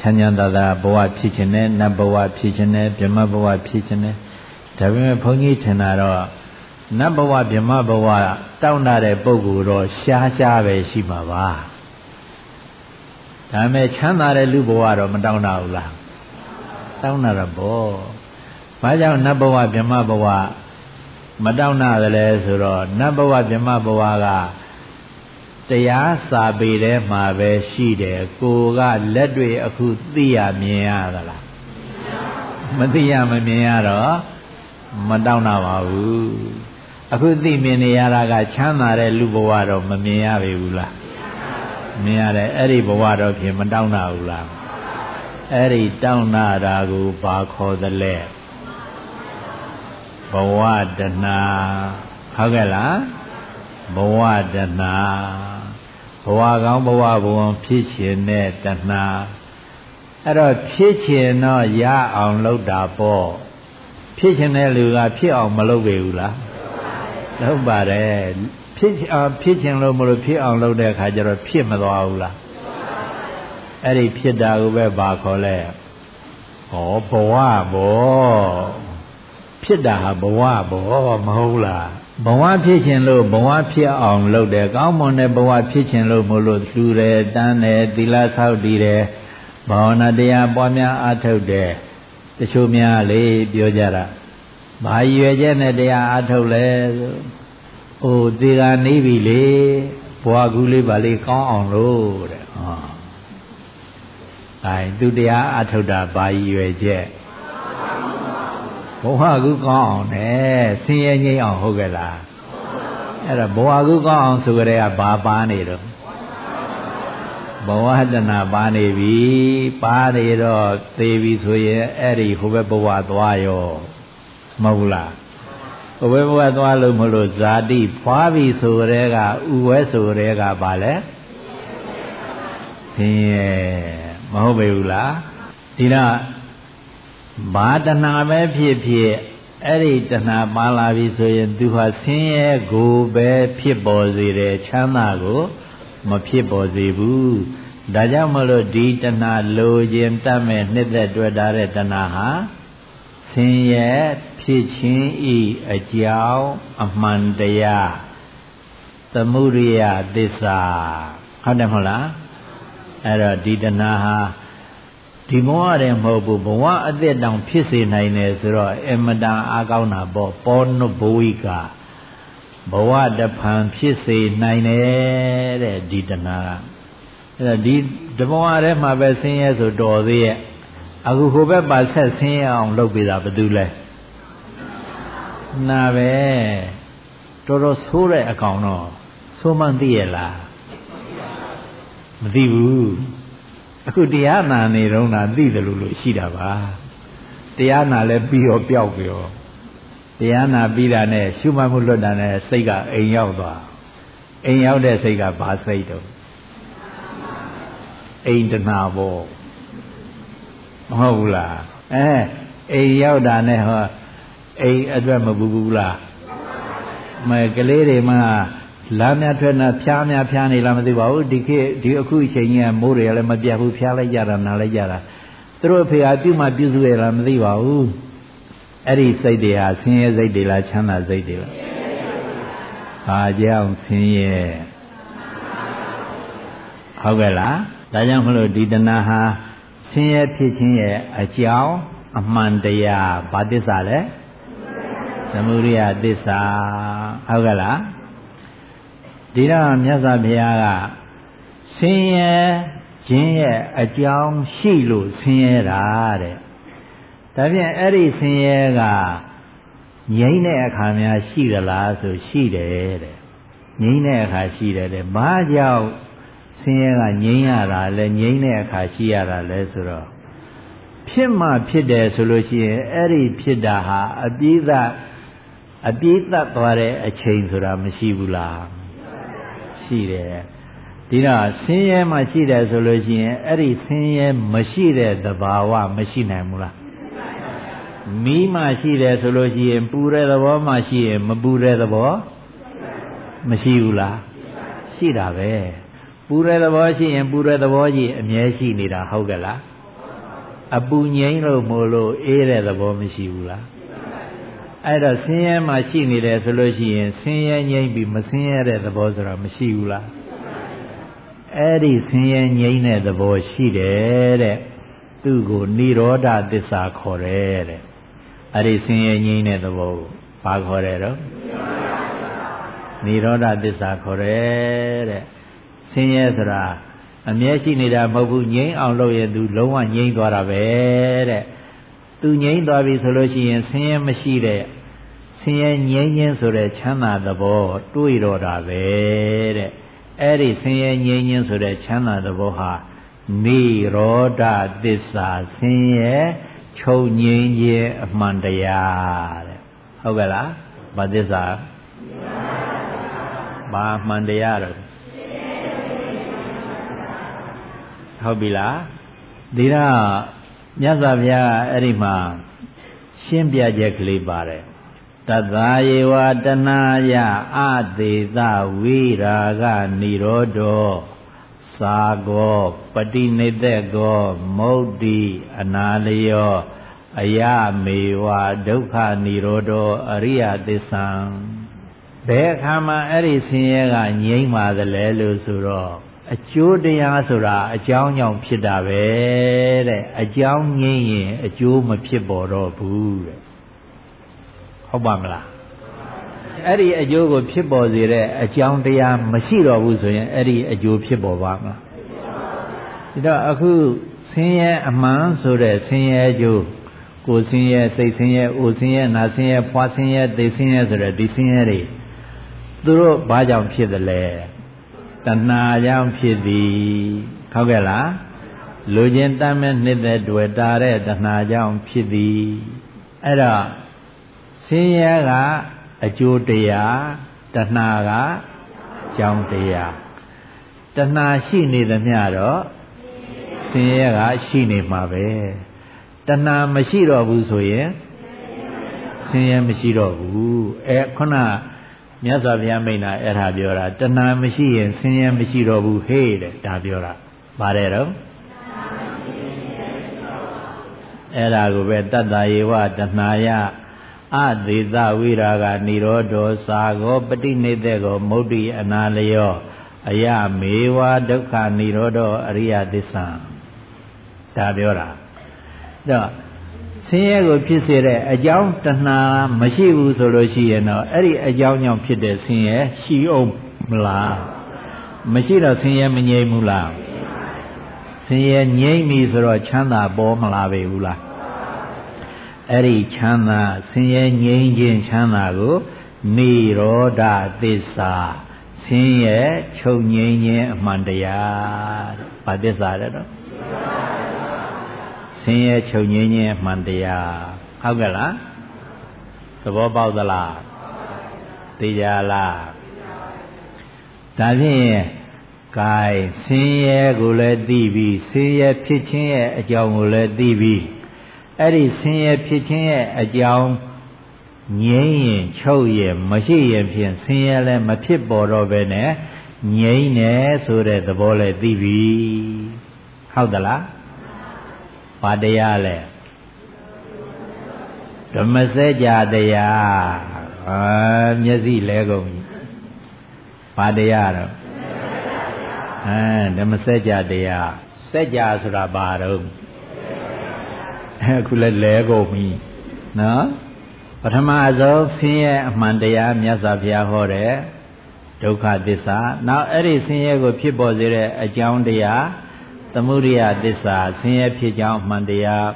ချမ်းချမ်းသာသာဘဝဖြစ်ချင်တယ်နတ်ဘဝဖြစ်ချင်တယ်ဗြဟ္မဘဝဖြစ်ချင်တယ်ဒါပေမဲ့ဘုန်းကြီးထင်တာတော့နတ်ဘဝဗြဟ္မဘဝတောင်းတတဲ့ပုဂ္ဂိုလ်တော့ရှားရှားပဲရှိမှာပါဒါပေမဲ့ချမ်းသာတဲ့လူဘဝတော့မတောင်းတဘူးလားတောင်းတာတော့ဘာ ကြောင့်နတ်ဘဝဗြဟ္မဘဝမတောင်းနာကြလဲဆိုတော့နတ်ဘဝဗြဟ္မဘဝကတရားစာပေထဲမှာပဲရှိတယ်ကိုကလက်တွေအခုသိရမြင်ရသလားမသိရမမြင်ရတော့မတောင်းနာပါဘူးအခုသိမြင်နေရတာကချမ်းသာတဲ့လူဘဝတော့မမြင်ရပေဘူးလားမြင်ရတယ်အဲ့ဒီဘဝတော့ဖြင့်မတောင်းနာဘူးလားအဲ့ဒီတောင်းနာတာကိုဘာခေါ်သလဲ ဘဝတဏဟုတ်ကဲ့လားဘဝတဏဘဝကောင်းဘဝဘဝဖြစ်ခြင်းနဲ့တဏအဲ့တော့ဖြစ်ခြင်းတော့ရအောင်လုပ်တာပေါ့ဖြစ်ခြင်းတဲ့လူကဖြစ်အောင်မလုပ်ပေဘူးလားလုပ်ပါတယ်ဖြစ်ဖြစ်ခြင်းလို့မလို့ဖြစ်အောင်လုပ်တဲ့အခါကျတော့ဖြစ်မသွားဘူးလားအဲ့ဒီဖြစ်တာကိုပဲဘာခေါ်လဲဟောဘဝဘော ဖြစ်တာဟာဘဝဘောမဟုတ်လားဘဝဖြစ်ခြင်းလို့ဘဝဖြစ်အောင်လုပ်တယ်ကောင်းမွန်တဲ့ဘဝဖြစ်ခြင်းလို့မို့လို့လှူတယ်တန်းတယ်သီလဆောက်တည်တယ်ဘာဝနာတရားပွားများအားထုတ်တယ်တချို့များလေပြောကြတာဘာရွယ်ချက်နဲ့တရားအားထုတ်လဲဆိုဩအိုသေကနေပြီလေဘွားကူးလေးပါလေးကောင်းအောင်လို့တဲ့ဟောအဲသူတရားအထုတ်တာဘာရည်ရွယ်ချက် ဘဝကူးကောင်းအောင်နဲ့ဆင်းရဲငြိမ်းအောင်ဟုတ်ကဲ့လားအဲ့ဒါဘဝကူးကောင်းအောင်ဆိုကြတဲ့ကဘာပါနေတော့ဘဝတဏပါနေပြီပါနေတော့သေပြီဆိုရင်အဲ့ဒီဟိုဘက်ဘဝသွားရောမဟုတ်လားဟိုဘက်ဘဝသွားလို့မလို့ဇာတိဖွားပြီဆိုကြတဲ့ကဥဝဲဆိုကြတဲ့ကဘာလဲဆင်းရဲမဟုတ်ပေဘူးလားဒီတော့ ဘာတဏပဲဖြစ်ဖြစ်အဲ့ဒီတဏပါလာပြီဆိုရင်သူဟာဆင်းရဲကိုပဲဖြစ်ပေါ်စေတယ်ချမ်းသာကို မဖြစ်ပေါ်စေဘူးဒါကြောင့်မလို့ဒီတဏှာလိုခြင်းတတ်မဲ့နှစ်သက်တွေ့တာတဲ့တဏှာဟာဆင်းရဲဖြစ်ခြင်းဤအကြောင်းအမှန်တရားသမုဒိယသစ္စာဟုတ်တယ်မဟုတ်လားအဲ့တော့ဒီတဏှာဟာ ဒီဘဝတည်းမဟုတ်ဘူးဘဝအသက်တောင်ဖြစ်စေနိုင်တယ်ဆိုတော့အမတန်အားကောင်းတာပေါ့ပောနုဘဝိကဘဝတဖန်ဖြစ်စေနိုင်တယ်တဲ့ဒီတဏှာကအဲ့ဒါဒီတဘဝထဲမှာပဲဆင်းရဲဆိုတော်သေးရဲ့အခုဟိုဘက်ပါဆက်ဆင်းရအောင်လုပ်ပေးတာဘာတူလဲနာပဲတော်တော်ဆိုးတဲ့အကောင်တော့ဆိုးမှန်းသိရလားမသိဘူး အခုတရားနာနေတော့နာသိတယ်လို့လို့ရှိတာပါတရားနာလဲပြီးရောပျောက်ပြီးရောတရားနာပြီးတာနဲ့ရှုမှတ်မှုလွတ်တာနဲ့စိတ်ကအိမ်ရောက်သွားအိမ်ရောက်တဲ့စိတ်ကဘာစိတ်တော့အိမ်တနာပေါ့မဟုတ်ဘူးလားအဲအိမ်ရောက်တာနဲ့ဟောအိမ်အတွက်မပူဘူးလားမဲကလေးတွေမှ လမ်းများထွက်နေဖျားများဖျားနေလားမသိပါဘူးဒီခေတ်ဒီအခုအချိန်ကြီးကမိုးတွေကလည်းမပြတ်ဘူးဖျားလိုက်ကြတာနားလိုက်ကြတာသူတို့အဖေကပြုမှပြုစုရလားမသိပါဘူးအဲ့ဒီစိတ်တွေဟာဆင်းရဲစိတ်တွေလားချမ်းသာစိတ်တွေလားဘာကြောင့်ဆင်းရဲဟုတ်ကဲ့လားဒါကြောင့်မလို့ဒီတဏှာဟာဆင်းရဲဖြစ်ခြင်းရဲ့အကြောင်းအမှန်တရားဘာသစ္စာလဲသမုဒိယသစ္စာဟုတ်ကဲ့လား ဒီတော့မြတ်စွာဘုရားကဆင်းရဲခြင်းရဲ့အကြောင်းရှိလို့ဆင်းရဲတာတဲ့ဒါဖြင့်အဲ့ဒီဆင်းရဲကငြိမ့်တဲ့အခါများရှိသလားဆိုရှိတယ်တဲ့ငြိမ့်တဲ့အခါရှိတယ်တဲ့ဘာကြောင့်ဆင်းရဲကငြိမ့်ရတာလဲငြိမ့်တဲ့အခါရှိရတာလဲဆိုတော့ဖြစ်မှဖြစ်တယ်ဆိုလို့ရှိရင်အဲ့ဒီဖြစ်တာဟာအပြည့်သအပြည့်သသွားတဲ့အချိန်ဆိုတာမရှိဘူးလား ရှိတယ်ဒီတော့ဆင်းရဲမှရှိတယ်ဆိုလို့ရှိရင်အဲ့ဒီဆင်းရဲမရှိတဲ့သဘာဝမရှိနိုင်ဘူးလားမီးမှရှိတယ်ဆိုလို့ရှိရင်ပူတဲ့သဘောမှရှိရင်မပူတဲ့သဘောမရှိဘူးလားရှိတာပဲပူတဲ့သဘောရှိရင်ပူတဲ့သဘောကြီးအမြဲရှိနေတာဟုတ်ကဲ့လားအပူငိမ့်လို့မို့လို့အေးတဲ့သဘောမရှိဘူးလား အဲ့တော့ဆင်းရဲမှရှိနေတယ်ဆိုလို့ရှိရင်ဆင်းရဲငြိမ့်ပြီးမဆင်းရဲတဲ့သဘောဆိုတာမရှိဘူးလားအဲ့ဒီဆင်းရဲငြိမ့်တဲ့သဘောရှိတယ်တဲ့သူ့ကိုនិရောဓသစ္စာခေါ်တယ်တဲ့အဲ့ဒီဆင်းရဲငြိမ့်တဲ့သဘောကိုဘာခေါ်တယ်တော့និရောဓသစ္စာခေါ်တယ်တဲ့ဆင်းရဲဆိုတာအမြဲရှိနေတာမဟုတ်ဘူးငြိမ့်အောင်လုပ်ရင်သူလုံးဝငြိမ့်သွားတာပဲတဲ့ သူငြိမ့်သွားပြီဆိုလို့ရှိရင်ဆင်းရဲမရှိတဲ့ဆင်းရဲငြိမ့်ခြင်းဆိုတဲ့ချမ်းသာသဘောတွေးတော့တာပဲတဲ့အဲ့ဒီဆင်းရဲငြိမ့်ခြင်းဆိုတဲ့ချမ်းသာသဘောဟာနိရောဓသစ္စာဆင်းရဲချုပ်ငြိမ်းခြင်းအမှန်တရားတဲ့ဟုတ်ကဲ့လားဘာသစ္စာဘာအမှန်တရားတော့ဟုတ်ပြီလားဒီတော့ မြတ်စွာဘုရားအဲ့ဒီမှာရှင်းပြချက်ကလေးပါတယ်တသာယေဝတနာယအသေးသဝိရာဂនិရောဓောသာကောပฏิနိသက်ကောမௌဒ္တိအနာလယောအယမေဝဒုက္ခនិရောဓောအရိယသစ္ဆံဘယ်အခါမှအဲ့ဒီဆင်းရဲကငြိမ့်ပါသလဲလို့ဆိုတော့ အကျိုးတရားဆိုတာအကြောင်းကြောင့်ဖြစ်တာပဲတဲ့အကြောင်းငြိမ့်ရင်အကျိုးမဖြစ်ပေါ်တော့ဘူးတဲ့ဟုတ်ပါမလားအဲ့ဒီအကျိုးကိုဖြစ်ပေါ်စေတဲ့အကြောင်းတရားမရှိတော့ဘူးဆိုရင်အဲ့ဒီအကျိုးဖြစ်ပေါ်ပါမလားဒါတော့အခုဆင်းရဲအမှန်ဆိုတဲ့ဆင်းရဲအကျိုးကိုယ်ဆင်းရဲစိတ်ဆင်းရဲအိုဆင်းရဲနာဆင်းရဲဖွာဆင်းရဲသိဆင်းရဲဆိုတဲ့ဒီဆင်းရဲတွေသူတို့ဘာကြောင့်ဖြစ်တယ်လဲ တဏှာကြောင့်ဖြစ်သည်ဟုတ်ကဲ့လားလူချင်းတမ်းမဲ့နှစ်သက်တွေ့တာတဲ့တဏှာကြောင့်ဖြစ်သည်အဲ့တော့ဆင်းရဲကအကျိုးတရားတဏှာကကြောင်းတရားတဏှာရှိနေသမျှတော့ဆင်းရဲကရှိနေမှာပဲတဏှာမရှိတော့ဘူးဆိုရင်ဆင်းရဲမရှိတော့ဘူးအဲခုန မြတ်စွာဘုရားမိန့်တာအဲ့ဒါပြောတာတဏှာမရှိရင်ဆင်းရဲမရှိတော့ဘူးဟေးတဲ့ဒါပြောတာပါတယ်တော့အဲ့ဒါကိုပဲတတ္တယေဝတဏှာယအသေးသဝိရာဂនិရောဓောသာကောပฏิနေတေကောမုဒ္ဒိအနာလယောအယမေဝဒုက္ခនិရောဓောအရိယသစ္စာဒါပြောတာတော့ဆ င်းရဲကိုဖြစ်စေတဲ့အကြောင်းတဏှာမရှိဘူးဆိုလို့ရှိရင်တော့အဲ့ဒီအကြောင်းကြောင့်ဖြစ်တဲ့ဆင်းရဲရှိအောင်မလားမရှိတော့ဆင်းရဲမငြိမ်းဘူးလားဆင်းရဲငြိမ်းပြီဆိုတော့ချမ်းသာပေါ်မလာပေဘူးလားအဲ့ဒီချမ်းသာဆင်းရဲငြိမ်းခြင်းချမ်းသာကိုနိရောဓသစ္စာဆင်းရဲချုပ်ငြိမ်းခြင်းအမှန်တရားဘာသစ္စာလဲတော့ ဆင်းရဲချုပ်ငြိမ်းခြင်းအမှန်တရားဟုတ်ကဲ့လားသဘောပေါက်သလားသိကြလားဒါဖြင့် gain ဆင်းရဲကိုလည်းသိပြီးဆင်းရဲဖြစ်ခြင်းရဲ့အကြောင်းကိုလည်းသိပြီးအဲ့ဒီဆင်းရဲဖြစ်ခြင်းရဲ့အကြောင်းငြိမ့်ရင်ချုပ်ရင်မရှိရင်ဖြင့်ဆင်းရဲလည်းမဖြစ်ပေါ်တော့ဘဲနဲ့ငြိမ့်နေဆိုတဲ့သဘောလည်းသိပြီဟုတ်သလား ဘာတရားလဲဓမ္မစကြာတရားအာမျက်စိလဲကုန်ပြီဘာတရားတော့အဲဓမ္မစကြာတရားစကြာဆိုတာဘာတော့အခုလည်းလဲကုန်ပြီနော်ပထမဆုံးဆင်းရဲအမှန်တရားမြတ်စွာဘုရားဟောတဲ့ဒုက္ခသစ္စာနောက်အဲ့ဒီဆင်းရဲကိုဖြစ်ပေါ်စေတဲ့အကြောင်းတရား သမုဒိယသစ္စာဆင်းရဲဖြစ်ကြောင်းမှန်တရား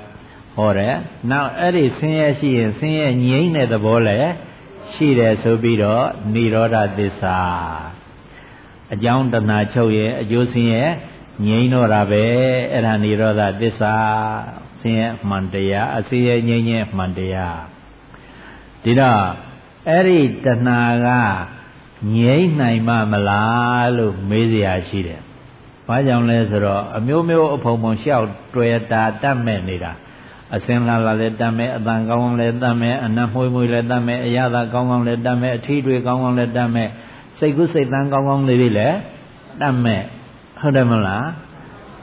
ဟောတယ်။နောက်အဲ့ဒီဆင်းရဲရှိရင်ဆင်းရဲငြိမ့်တဲ့သဘောလည်းရှိတယ်ဆိုပြီးတော့និရောဓသစ္စာအကြောင်းတဏှာချုပ်ရဲ့အကျိုးဆင်းရဲငြိမ့်တော့တာပဲအဲ့ဒါនិရောဓသစ္စာဆင်းရဲမှန်တရားအဆင်းရဲငြိမ့်ရဲ့မှန်တရားဒီတော့အဲ့ဒီတဏှာကငြိမ့်နိုင်မှမလားလို့မေးစရာရှိတယ် ဘာကြောင့်လဲဆိုတော့အမျိုးမျိုးအဖုံဖုံလျှောက်တွေ့တာတတ်မဲ့နေတာအစင်လာလာလည်းတတ်မဲ့အတန်ကောင်းကောင်းလည်းတတ်မဲ့အနတ်မွှေးမွှေးလည်းတတ်မဲ့အရသာကောင်းကောင်းလည်းတတ်မဲ့အထီးတွေကောင်းကောင်းလည်းတတ်မဲ့စိတ်ကူးစိတ်တန်းကောင်းကောင်းလေးတွေလည်းတတ်မဲ့ဟုတ်တယ်မလား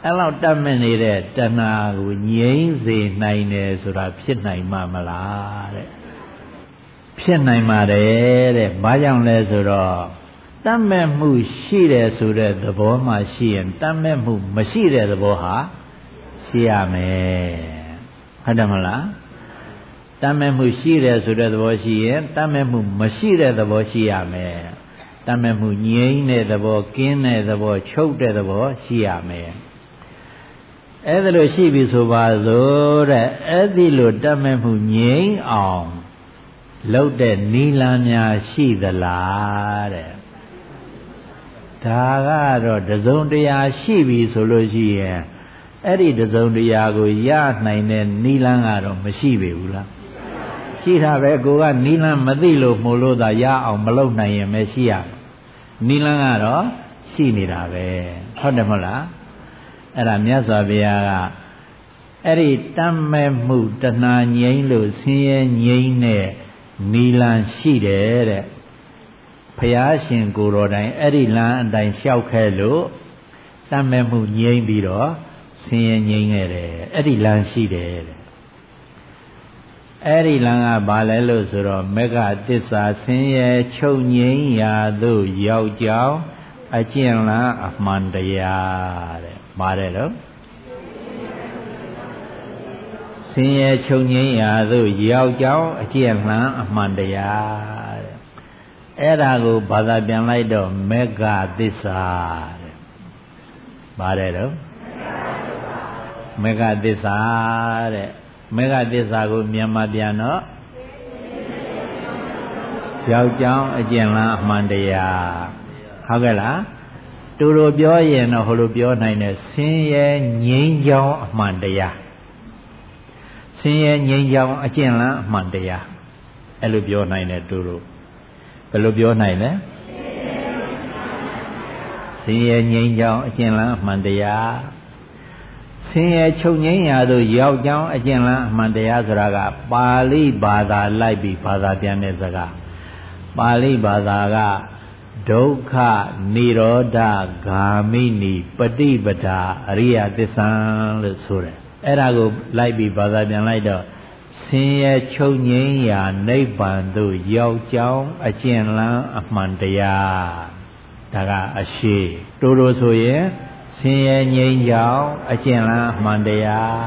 အဲ့လောက်တတ်မဲ့နေတဲ့တဏှာကိုငြိမ့်စေနိုင်တယ်ဆိုတာဖြစ်နိုင်မှာမလားတဲ့ဖြစ်နိုင်ပါတယ်တဲ့ဘာကြောင့်လဲဆိုတော့ တတ်မဲ့မှုရှိတယ်ဆိုတဲ့သဘောမှရှိရင်တတ်မဲ့မှုမရှိတဲ့သဘောဟာရှိရမယ်ဟုတ်တယ်မလားတတ်မဲ့မှုရှိတယ်ဆိုတဲ့သဘောရှိရင်တတ်မဲ့မှုမရှိတဲ့သဘောရှိရမယ်တတ်မဲ့မှုငြိမ်းတဲ့သဘောကင်းတဲ့သဘောချုပ်တဲ့သဘောရှိရမယ်အဲ့ဒါလို့ရှိပြီဆိုပါစို့တဲ့အဲ့ဒီလိုတတ်မဲ့မှုငြိမ်းအောင်လှုပ်တဲ့နီလန်းများရှိသလားတဲ့ ဒါကတော့တစုံတရာရှိပြီဆိုလို့ရှိရင်အဲ့ဒီတစုံတရာကိုရနိုင်တဲ့နီလန်းကတော့မရှိပေဘူးလားရှိတာပဲကိုကနီလန်းမသိလို့မို့လို့သာရအောင်မလုပ်နိုင်ရင်ပဲရှိရနီလန်းကတော့ရှိနေတာပဲဟုတ်တယ်မဟုတ်လားအဲ့ဒါမြတ်စွာဘုရားကအဲ့ဒီတမ်းမဲ့မှုတဏှာငြိမ်းလို့ဆင်းရဲငြိမ်းတဲ့နီလန်ရှိတယ်တဲ့ ဖယားရှင်ကိုယ်တော်တိုင်အဲ့ဒီလမ်းအတိုင်းလျှောက်ခဲ့လို့တမ်းမဲ့မှုငြိမ်းပြီးတော့ဆင်းရဲငြိမ်းခဲ့တယ်အဲ့ဒီလမ်းရှိတယ်တဲ့အဲ့ဒီလမ်းကဘာလဲလို့ဆိုတော့မေဃတစ္ဆာဆင်းရဲချုပ်ငြိမ်းရာသို့ရောက်ကြောင်းအကျင့်လန်းအမှန်တရားတဲ့ပါတယ်တော့ဆင်းရဲချုပ်ငြိမ်းရာသို့ရောက်ကြောင်းအကျင့်လန်းအမှန်တရားတဲ့ အဲ့ဒါကိုဘာသာပြန်လိုက်တော့မေဃသစ္စာတဲ့ပါတယ်တော့မေဃသစ္စာတဲ့မေဃသစ္စာကိုမြန်မာပြန်တော့ယောက်ျောင်းအကျင့်လားအမှန်တရားဟုတ်ကဲ့လားတူတူပြောရင်တော့ဟိုလိုပြောနိုင်တယ်ဆင်းရဲငြိမ်းချောင်းအမှန်တရားဆင်းရဲငြိမ်းချောင်းအကျင့်လားအမှန်တရားအဲ့လိုပြောနိုင်တယ်တူတူဘ ယ်လိုပြောနိုင်လဲဆင်းရဲငြိမ်းချောင်းအကျင့်လားအမှန်တရားဆင်းရဲချုပ်ငြိမ်းရာသို့ရောက်ကြောင်းအကျင့်လားအမှန်တရားဆိုတာကပါဠိဘာသာလိုက်ပြီးဘာသာပြန်တဲ့စကားပါဠိဘာသာကဒုက္ခនិရောဓဂာမိနိပฏิပဒါအရိယသစ္စာလို့ဆိုတယ်အဲ့ဒါကိုလိုက်ပြီးဘာသာပြန်လိုက်တော့ ဆင်းရဲချုပ်ငြိမ်းရာနိဗ္ဗာန်သို့ရောက်ကြောင်းအကျင့်လန်းအမှန်တရားဒါကအရှိတိုးတိုးဆိုရင်ဆင်းရဲငြိမ်းကြောင်းအကျင့်လန်းအမှန်တရား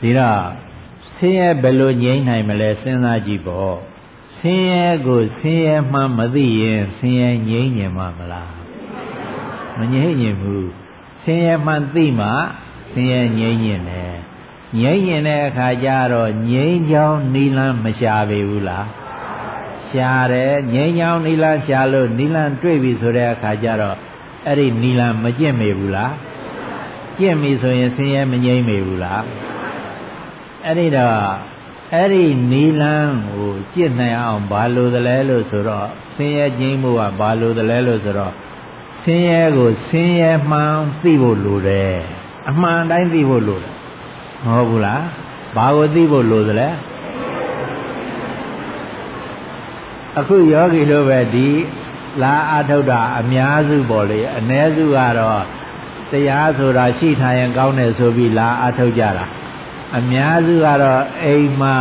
ဒီတော့ဆင်းရဲဘယ်လိုငြိမ်းနိုင်မလဲစဉ်းစားကြည့်ပေါ့ဆင်းရဲကိုဆင်းရဲမှမသိရင်ဆင်းရဲငြိမ်းညင်မှာမလားမငြိမ်းညင်ဘူးဆင်းရဲမှသိမှဆင်းရဲငြိမ်းညင်တယ် ငြိမ်းညင်တဲ့အခါကျတော့ငြိမ်းချောင်းနီလန်းမရှာပေဘူးလားရှာတယ်ငြိမ်းချောင်းနီလန်းရှာလို့နီလန်းတွေ့ပြီဆိုတဲ့အခါကျတော့အဲ့ဒီနီလန်းမကျင့်မေဘူးလားကျင့်ပြီဆိုရင်ဆင်းရဲမငြိမ်းမေဘူးလားအဲ့ဒီတော့အဲ့ဒီနီလန်းကိုကြည့်နိုင်အောင်ဘာလို့သလဲလို့ဆိုတော့ဆင်းရဲခြင်းမှုကဘာလို့သလဲလို့ဆိုတော့ဆင်းရဲကိုဆင်းရဲမှန်သိဖို့လိုတယ်အမှန်တိုင်းသိဖို့လိုတယ် မဟုတ်ဘူးလားဘာကိုသိဖို့လိုသလဲအခုယောဂီတို့ပဲဒီလာအထုတ်တာအများစုပေါ့လေအ ਨੇ စုကတော့တရားဆိုတာရှိထားရင်ကောင်းတယ်ဆိုပြီးလာအထုတ်ကြတာအများစုကတော့အိမ်မှာ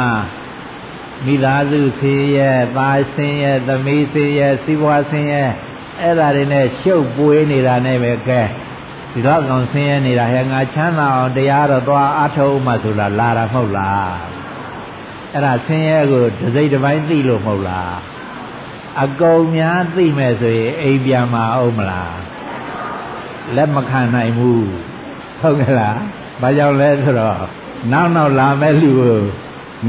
မိသားစုဆင်းရဲသားဆင်းရဲသမီးဆင်းရဲစီးပွားဆင်းရဲအဲ့ဒါတွေနဲ့ရှုပ်ပွေးနေတာနဲ့ပဲကဲ ဒီတော့ကောင်ဆင်းရဲနေတာဟဲ့ငါချမ်းသာအောင်တရားတော့သွားအထုတ်မှဆိုတာလာတာမဟုတ်လားအဲ့ဒါဆင်းရဲကိုဒစိတ်တစ်ပိုင်းသိလို့မဟုတ်လားအကုန်များသိမဲ့ဆိုရင်အိမ်ပြန်มาအောင်မလားလက်မခံနိုင်ဘူးဟုတ်ကဲ့လားဘာကြောင့်လဲဆိုတော့နောက်နောက်လာမဲ့လူကို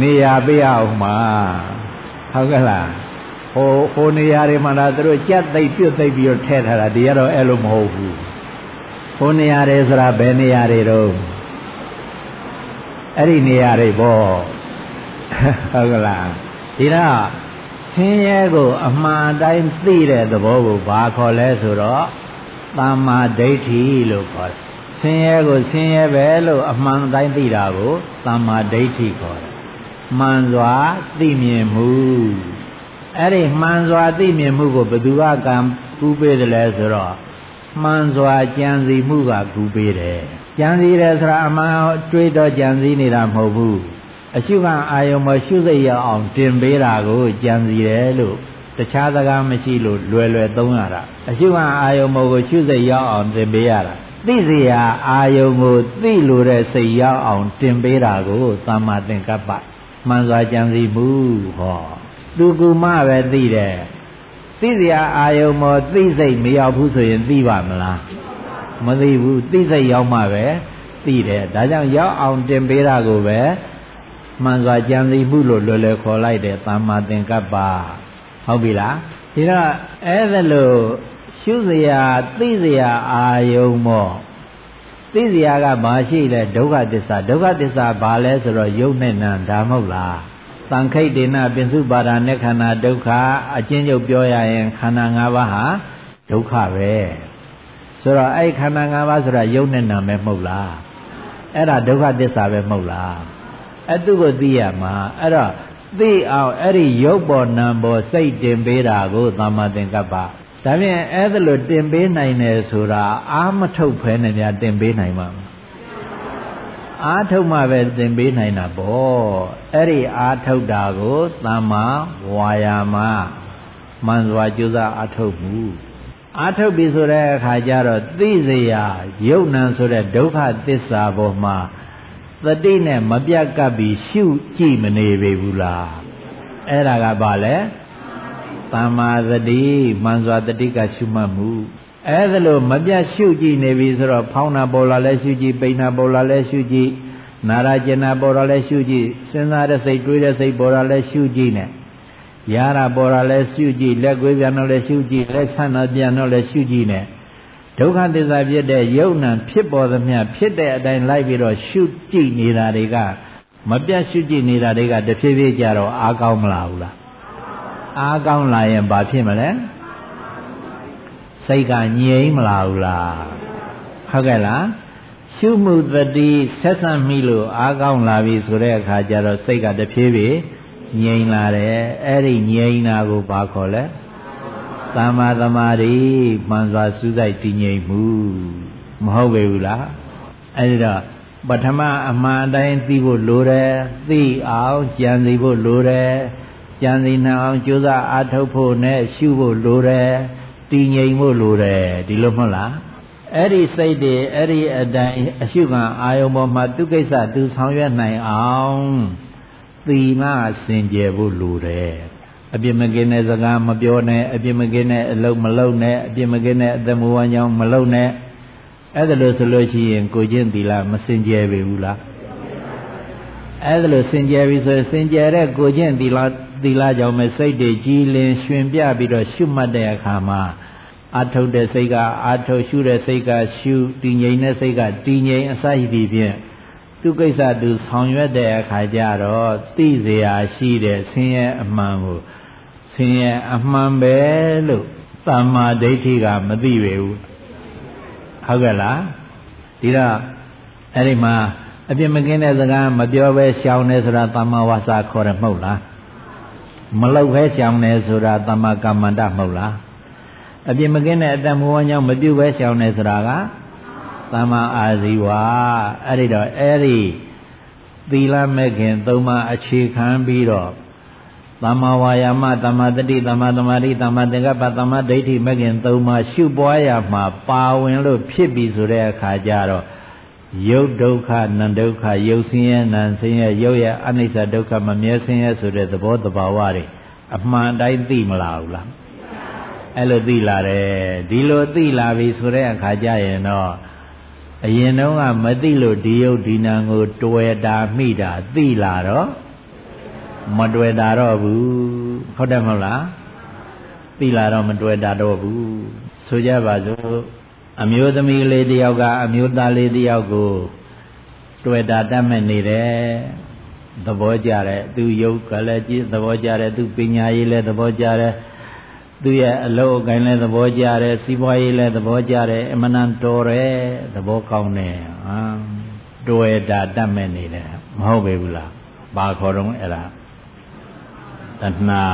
နေရာပေးအောင်မှာဟုတ်ကဲ့လားဟိုဟိုနေရာတွေမှာတော့သူတို့ကြက်သိပ်ပြုတ်သိပ်ပြီးတော့ထည့်ထားတာဒီကတော့အဲ့လိုမဟုတ်ဘူး ဟိုနေရာတွေဆိုတာဘယ်နေရာတွေတော့အဲ့ဒီနေရာတွေပေါ့ဟုတ်ကဲ့လားဒီတော့ဆင်းရဲကို အမှန်တိုင်းသိတဲ့သဘောကိုဘာခေါ်လဲဆိုတော့သမ္မာဒိဋ္ဌိလို့ခေါ်တယ်ဆင်းရဲကိုဆင်းရဲပဲလို့အမှန်တိုင်းသိတာကိုသမ္မာဒိဋ္ဌိခေါ်တယ်မှန်စွာသိမြင်မှုအဲ့ဒီမှန်စွာသိမြင်မှုကိုဘယ်သူကကံကူးပေးတယ်လဲဆိုတော့ မှန်စွာကြံစီမှုကကူပေးတယ်ကြံစီတယ်ဆိုတာအမှန်တွေးတော့ကြံစီနေတာမဟုတ်ဘူးအရှုခံအာယုံမရှုစိတ်ရအောင်တင်ပေးတာကိုကြံစီတယ်လို့တခြားစကားမရှိလို့လွယ်လွယ်သုံးရတာအရှုခံအာယုံမောကိုရှုစိတ်ရောက်အောင်တင်ပေးရတာသိစရာအာယုံကိုသိလိုတဲ့စိတ်ရောက်အောင်တင်ပေးတာကိုသမ္မာသင်္ကပ္ပမှန်စွာကြံစီမှုဟောသူကူမပဲသိတယ် သိစရာအာယုံမောသိစိတ်မရောက်ဘူးဆိုရင်သိပါမလားမသိဘူးသိစိတ်ရောက်မှပဲသိတယ်ဒါကြောင့်ရောက်အောင်တင်ပေးတာကိုပဲမှန်စွာကြံသိမှုလို့လွယ်လွယ်ခေါ်လိုက်တယ်သမ္မာသင်္ကပ္ပဟုတ်ပြီလားဒီတော့အဲ့ဒါလို့ရှုစရာသိစရာအာယုံမောသိစရာကမရှိလဲဒုက္ခသစ္စာဒုက္ခသစ္စာဘာလဲဆိုတော့ယုတ်နဲ့နံဒါမဟုတ်လား တန်ခိတ်တေနပင်စုပါဒာနဲ့ခန္ဓာဒုက္ခအချင်းချုပ်ပြောရရင်ခန္ဓာ၅ပါးဟာဒုက္ခပဲဆိုတော့အဲ့ခန္ဓာ၅ပါးဆိုတာယုတ်နဲ့နံပဲမဟုတ်လားအဲ့ဒါဒုက္ခသစ္စာပဲမဟုတ်လားအဲ့သူကိုသိရမှာအဲ့တော့သိအောင်အဲ့ဒီယုတ်ပေါ်နံပေါ်စိတ်တင်ပေးတာကိုသမ္မာသင်္ကပ္ပဒါဖြင့်အဲ့ဒါလို့တင်ပေးနိုင်တယ်ဆိုတာအာမထုတ်ဖဲနဲ့များတင်ပေးနိုင်မှာ အာထုတ်မှပဲတင်ပေးနိုင်တာပေါ့အဲ့ဒီအာထုတ်တာကိုသမ္မာဝါယာမမှန်စွာကြိုးစားအာထုတ်မှုအာထုတ်ပြီဆိုတဲ့အခါကျတော့သိစရာယုတ်နံဆိုတဲ့ဒုက္ခသစ္စာပေါ်မှာတတိနဲ့မပြတ်ကပ်ပြီးရှုကြည့်မနေပေဘူးလားအဲ့ဒါကဘာလဲတမ္မာသတိမှန်စွာတတိကရှုမှတ်မှု အဲဒါလို့မပြတ်ရှုကြည့်နေပြီဆိုတော့ဖောင်းတာပေါ်လာလဲရှုကြည့်ပိန်တာပေါ်လာလဲရှုကြည့်နာရကျင်နာပေါ်လာလဲရှုကြည့်စဉ်းစားတဲ့စိတ်တွေးတဲ့စိတ်ပေါ်လာလဲရှုကြည့်နဲ့ရတာပေါ်လာလဲရှုကြည့်လက်ကွေးပြန်တော့လဲရှုကြည့်လက်ဆန့်တော့ပြန်တော့လဲရှုကြည့်နဲ့ဒုက္ခသစ္စာဖြစ်တဲ့ယုံ nant ဖြစ်ပေါ်သမျှဖြစ်တဲ့အတိုင်းလိုက်ပြီးတော့ရှုကြည့်နေတာတွေကမပြတ်ရှုကြည့်နေတာတွေကတဖြည်းဖြည်းကြတော့အားကောင်းမလားဘူးလားအားကောင်းလာရင်ဘာဖြစ်မလဲ စိတ်ကငြိမ်မလာဘူးလားဟုတ်ကဲ့လားရှုမှုတတိဆက်ဆံမိလို့အားကောင်းလာပြီဆိုတဲ့အခါကျတော့စိတ်ကတဖြည်းဖြည်းငြိမ်လာတယ်အဲ့ဒီငြိမ်တာကိုဘာခေါ်လဲသမ္မာသမာဓိမှန်စွာစူးစိုက်တည်ငြိမ်မှုမဟုတ်ပေဘူးလားအဲ့ဒီတော့ပထမအမှန်တိုင်းသိဖို့လိုတယ်သိအောင်ကြံစီဖို့လိုတယ်ကြံစီနိုင်အောင်ကြိုးစားအားထုတ်ဖို့နဲ့ရှုဖို့လိုတယ် တည်ငြိမ်ဖို့လိုတယ်ဒီလိုမဟုတ်လားအဲ့ဒီစိတ်တွေအဲ့ဒီအတိုင်းအရှုခံအာယုံပေါ်မှာသူကိစ္စသူဆောင်ရွက်နိုင်အောင်သီလစင်ကြယ်ဖို့လိုတယ်အပြစ်မကင်းတဲ့စကားမပြောနဲ့အပြစ်မကင်းတဲ့အလုပ်မလုပ်နဲ့အပြစ်မကင်းတဲ့အသက်မဝမ်းကြောင်းမလုပ်နဲ့အဲ့ဒါလို့ဆိုလို့ရှိရင်ကိုချင်းသီလမစင်ကြယ်ပြီဘူးလားအဲ့ဒါလို့စင်ကြယ်ပြီဆိုရင်စင်ကြယ်တဲ့ကိုချင်းသီလ သီလကြောင့်ပဲစိတ်တွေကြည်လင်ရွှင်ပြပြီးတော့ရှုမှတ်တဲ့အခါမှာအာထုတ်တဲ့စိတ်ကအာထုတ်ရှုတဲ့စိတ်ကရှုတည်ငြိမ်တဲ့စိတ်ကတည်ငြိမ်အစရှိသည်ဖြင့်သူကိစ္စသူဆောင်ရွက်တဲ့အခါကျတော့သိเสียရှိတဲ့ဆင်းရဲအမှန်ကိုဆင်းရဲအမှန်ပဲလို့တမ္မာဒိဋ္ဌိကမသိပေဘူးဟုတ်ကဲ့လားဒီတော့အဲ့ဒီမှာအပြစ်မကင်းတဲ့စကားမပြောဘဲရှောင်နေဆိုတာတမ္မာဝါစာခေါ်တယ်မဟုတ်လား မလောက်ပဲရှောင်နေဆိုတာတမ္မာကမ္မန္တမဟုတ်လားအပြစ်မကင်းတဲ့အတ္တမဝါကြောင့်မပြုတ်ပဲရှောင်နေဆိုတာကသမ္မာအာဇီဝအဲ့ဒီတော့အဲ့ဒီသီလမဲ့ခင်သုံးပါးအခြေခံပြီးတော့သမ္မာဝါယာမသမ္မာတတိသမ္မာသမာဓိသမ္မာသင်္ကပ္ပသမ္မာဒိဋ္ဌိမဲ့ခင်သုံးပါးရှုပွားရမှာပါဝင်လို့ဖြစ်ပြီဆိုတဲ့အခါကျတော့ ယုတ်ဒုက္ခနံဒုက္ခယုတ်ဆင်းရဲနံဆင်းရဲယုတ်ရဲ့အနိစ္စဒုက္ခမမြဲဆင်းရဲဆိုတဲ့သဘောတဘာဝတွေအမှန်တိုင်းသိမလားဘူးလားအဲ့လိုသိလာတယ်ဒီလိုသိလာပြီဆိုတဲ့အခါကျရင်တော့အရင်တုန်းကမသိလို့ဒီယုတ်ဒီနံကိုတွေ့တာမိတာသိလာတော့မတွေ့တာတော့ဘူးဟုတ်တယ်မဟုတ်လားသိလာတော့မတွေ့တာတော့ဘူးဆိုကြပါစို့ အမျိုးသမီးလေးတယောက်ကအမျိုးသားလေးတယောက်ကိုတွေ့တာတတ်မဲ့နေတယ်သဘောကြတယ်သူယုတ်ကလည်းကြည့်သဘောကြတယ်သူပညာရေးလည်းသဘောကြတယ်သူရဲ့အလုပ်အကိုင်းလည်းသဘောကျတယ်စီးပွားရေးလည်းသဘောကျတယ်အမှန်တန်တော်တယ်သဘောကောင်းတယ်ဟာတွေ့တာတတ်မဲ့နေတယ်မဟုတ်ပေဘူးလားဘာခေါ်တော့အဲ့ဒါတဏှာ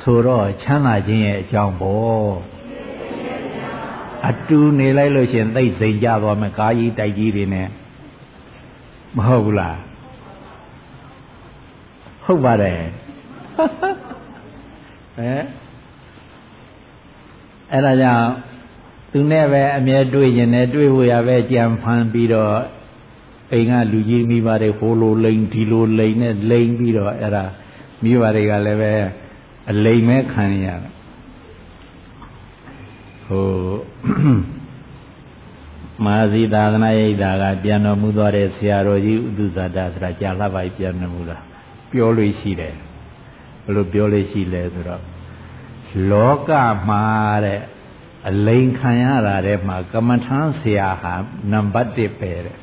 ဆိုတော့ချမ်းသာခြင်းရဲ့အကြောင်းပေါ့ အတူနေလိုက်လို့ရှင်သိစိန်ကြသွားမယ်ကားကြီးတိုက်ကြီးတွေနဲ့မဟုတ်ဘူးလားဟုတ်ပါတယ်ဟဲ့အဲ့ဒါကြောင့်သူနဲ့ပဲအမြဲတွေ့ရင်လည်းတွေ့ဖို့ရပဲကြံဖန်ပြီးတော့အိမ်ကလူကြီးမိဘတွေဟိုလိုလိန်ဒီလိုလိန်နဲ့လိန်ပြီးတော့အဲ့ဒါမိဘတွေကလည်းပဲအလိန်မဲခံရတာ ဟိုမာဇီသာသနာရိပ်သာကပြန်တော်မူသွားတဲ့ဆရာတော်ကြီးဥဒုဇာတဆိုတာကြာလှပါပြန်တော်မူတာပြောလို့ရှိတယ်ဘယ်လိုပြောလို့ရှိလဲဆိုတော့လောကမှာတဲ့အလိန်ခံရတာတဲ့မှာကမ္မထမ်းဆရာဟာနံပါတ်1ပဲတဲ့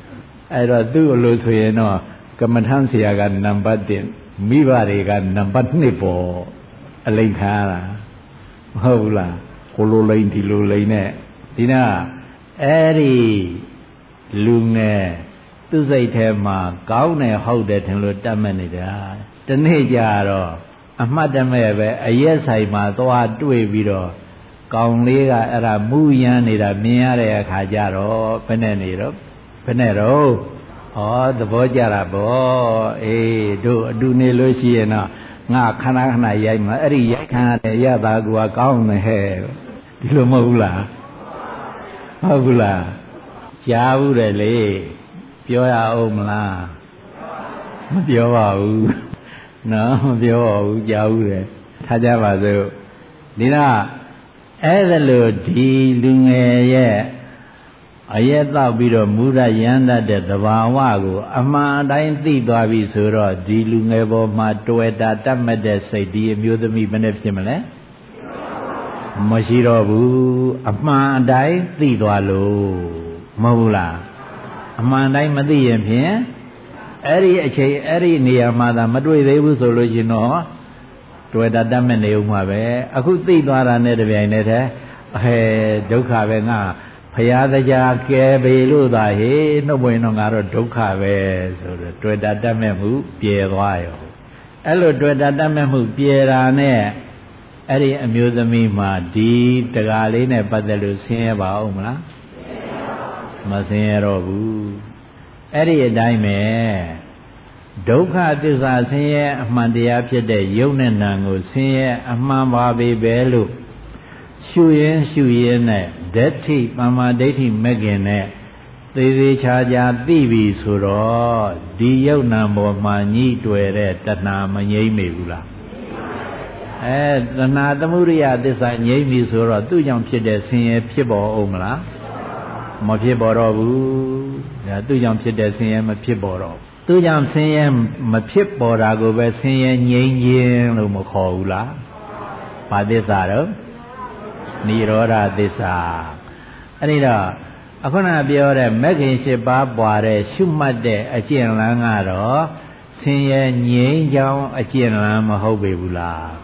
အဲ့တော့သူ့လိုဆိုရင်တော့ကမ္မထမ်းဆရာကနံပါတ်1မိဘတွေကနံပါတ်2ပေါ့အလိန်ခံရတာမဟုတ်ဘူးလား ကိုလိုလိန်ဒီလိုလိန်နဲ့ဒီနာအဲ့ဒီလူငယ်သူ့စိတ်ထဲမှာကောင်းတယ်ဟုတ်တယ်ထင်လို့တတ်မှတ်နေတာတနေ့ကျတော့အမှတ်တမဲ့ပဲအရက်ဆိုင်မှာသွားတွေ့ပြီးတော့ကောင်လေးကအဲ့ဒါမူရမ်းနေတာမြင်ရတဲ့အခါကျတော့ဘယ်နဲ့နေတော့ဘယ်နဲ့တော့ဩသဘောကြတာဗောအေးတို့အတူနေလို့ရှိရင်တော့ငါခဏခဏရိုက်မှာအဲ့ဒီရိုက်ခံရတဲ့ရတာကကောင်းတယ်ဟဲ့ ဒီလိုမဟုတ်ဘူးလားဟုတ်ဘူးလားကြားဘူးတယ်လေပြောရအောင်မလားမပြောပါဘူးနော်မပြောပါဘူးကြားဘူးတယ်ဟထားကြပါစို့ဒီတော့အဲ့ဒါလို့ဒီလူငယ်ရဲ့အရက်တောက်ပြီးတော့မူရရမ်းတတ်တဲ့သဘာဝကို အမှန်တိုင်းသိသွားပြီဆိုတော့ဒီလူငယ်ပေါ်မှာတွေ့တာတတ်မှတ်တဲ့စိတ်ဒီအမျိုးသမီးဘယ်နဲ့ဖြစ်မလဲ မရှိတော့ဘူးအမှန်တိုင်းသိသွားလို့မဟုတ်ဘူးလားအမှန်တိုင်းမသိရင်ဖြင့်အဲ့ဒီအချိန်အဲ့ဒီနေရာမှာသာမတွေ့သေးဘူးဆိုလို့ရှင်တော့တွေ့တာတတ်မဲ့နေဦးမှာပဲအခုသိသွားတာနဲ့တပြိုင်တည်းတည်းအဲဒုက္ခပဲငါဖရာတရားကဲပေလို့သာဟေနှုတ်ဝင်တော့ငါတော့ဒုက္ခပဲဆိုတော့တွေ့တာတတ်မဲ့မှုပြေသွားရောအဲ့လိုတွေ့တာတတ်မဲ့မှုပြေတာနဲ့ အဲ့ဒီအမျိုးသမီးမှာဒီတကားလေးနဲ့ပတ်သက်လို့ဆင်းရဲပါဦးမလားမဆင်းရဲတော့ဘူးအဲ့ဒီအတိုင်းပဲဒုက္ခသစ္စာဆင်းရဲအမှန်တရားဖြစ်တဲ့ယုံနဲ့နာကိုဆင်းရဲအမှန်ပါပဲပဲလို့ရှုရင်ရှုရင်နဲ့ဓဋ္ဌိပမာဒိဋ္ဌိမဂ်ခင်နဲ့သေးသေးချာချာသိပြီဆိုတော့ဒီယုံနာပေါ်မှာညှိတွေ့တဲ့တဏှာမငြိမ့်မိဘူးလား အဲတဏှာသမှုရိယသစ္စာငြိမ့်ပြီဆိုတော့သူ့ကြောင့်ဖြစ်တဲ့ဆင်းရဲဖြစ်ပေါ်အောင်မလားမဖြစ်ပေါ်တော့ဘူးဒါသူ့ကြောင့်ဖြစ်တဲ့ဆင်းရဲမဖြစ်ပေါ်တော့သူ့ကြောင့်ဆင်းရဲမဖြစ်ပေါ်တာကိုပဲဆင်းရဲငြိမ်းခြင်းလို့မခေါ်ဘူးလားဘာသစ္စာတော့និရောဓသစ္စာအဲ့ဒီတော့အခုနပြောတဲ့မဂ္ဂင်၈ပါးပွားတဲ့ရှုမှတ်တဲ့အကျင့်လန်းကတော့ဆင်းရဲငြိမ်းချောင်းအကျင့်လန်းမဟုတ်ပေဘူးလား